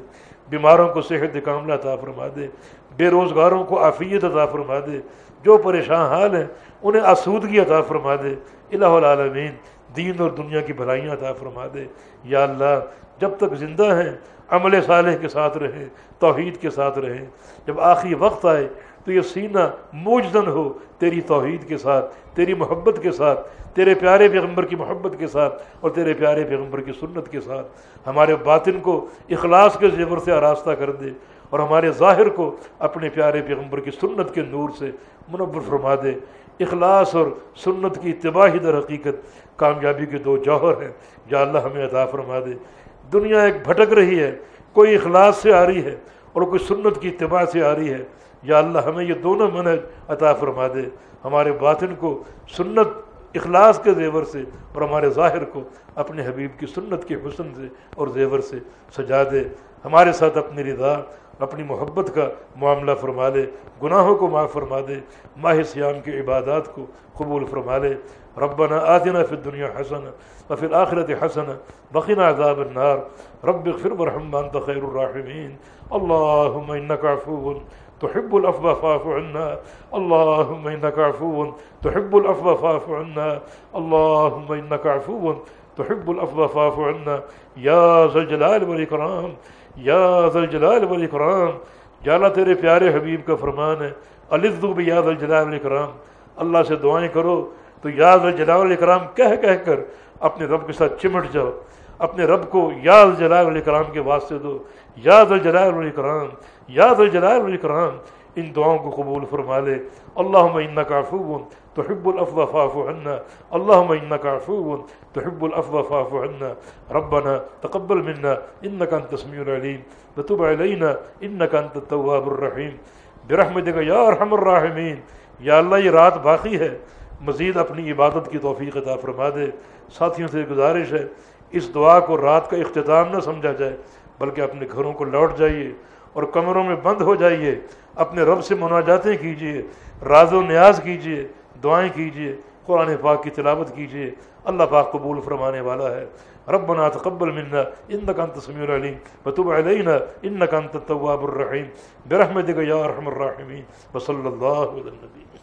بیماروں کو صحت کاملہ عطا فرما دے۔ بے روزگاروں کو عافیت عطا فرما دے۔ جو پریشان حال ہیں، انہیں آسودگی عطا فرما دے۔ الہ العالمین، دین اور دنیا کی بھلائیاں عطا فرما دے۔ یا اللہ، جب تک زندہ ہیں، عمل صالح کے ساتھ رہیں، توحید کے ساتھ رہیں۔ جب آخری وقت آئے تو یہ سینہ موجدن ہو تیری توحید کے ساتھ، تیری محبت کے ساتھ، تیرے پیارے پیغمبر کی محبت کے ساتھ اور تیرے پیارے پیغمبر کی سنت کے ساتھ۔ ہمارے باطن کو اخلاص کے زیور سے آراستہ کر دے اور ہمارے ظاہر کو اپنے پیارے پیغمبر کی سنت کے نور سے منور فرما دے۔ اخلاص اور سنت کی اتباعی در حقیقت کامیابی کے دو جوہر ہیں۔ یا اللہ ہمیں عطا فرما دے۔ دنیا ایک بھٹک رہی ہے، کوئی اخلاص سے آ رہی ہے اور کوئی سنت کی اتباع سے آ رہی ہے۔ یا اللہ ہمیں یہ دونوں منہج عطا فرما دے، ہمارے باطن کو سنت، اخلاص کے زیور سے اور ہمارے ظاہر کو اپنے حبیب کی سنت کے حسن سے اور زیور سے سجا دے۔ ہمارے ساتھ اپنی رضا، اپنی محبت کا معاملہ فرما لے، گناہوں کو معاف فرما دے، ماہ سیام کے عبادات کو قبول فرما لے۔ ربنا آتنا فی الدنیا حسن وفی الآخرت حسن بقنا عذاب النار۔ رب اغفر ورحم انت خیر الراحمین۔ اللہم انکا عفو تحب العفو فاعف عنا. اللهم انك عفو. تحب العفو فاعف عنا. اللهم انك عفو. تحب العفو فاعف عنا. يا ذا الجلال والاكرام یا ذا الجلال والاکرام یا تیرے پیارے حبیب کا فرمان ہے. الذو بیا ذا الجلال والاکرام اللہ سے دعائیں کرو. تو یا ذا الجلال والاکرام کہہ کہہ کر اپنے رب کے ساتھ چمٹ جاؤ. اپنے رب کو یا الجلال والاکرام کے واسطے دو. یا ذا الجلال والاکرام یا ذا الجلال والاکرام ان دعاؤں کو قبول فرما لے۔ اللہم انکا عفو، تحب الافض فاعف عنا۔ اللهم انك عفو، تحب الافض فاعف عنا۔ ربنا تقبل منا انك انت السميع العليم وتب علينا انك انت التواب الرحيم برحمتك يا ارحم الراحمين یا اللہ، یہ رات باقی ہے۔ مزید اپنی عبادت کی توفیق عطا فرما دے۔ ساتھیوں سے گزارش ہے، اس دعا کو رات کا اختتام نہ سمجھا جائے، بلکہ اپنے گھروں کو لوٹ جائیے۔ اور کمروں میں بند ہو جائیے، اپنے رب سے مناجاتیں کیجیے، راز و نیاز کیجیے، دعائیں کیجیے، قرآن پاک کی تلاوت کیجیے۔ اللہ پاک قبول فرمانے والا ہے۔ ربنا تقبل منا انك انت السميع العليم وتب علينا انك انت التواب الرحيم برحمتك يا ارحم الراحمين وصلى الله على النبي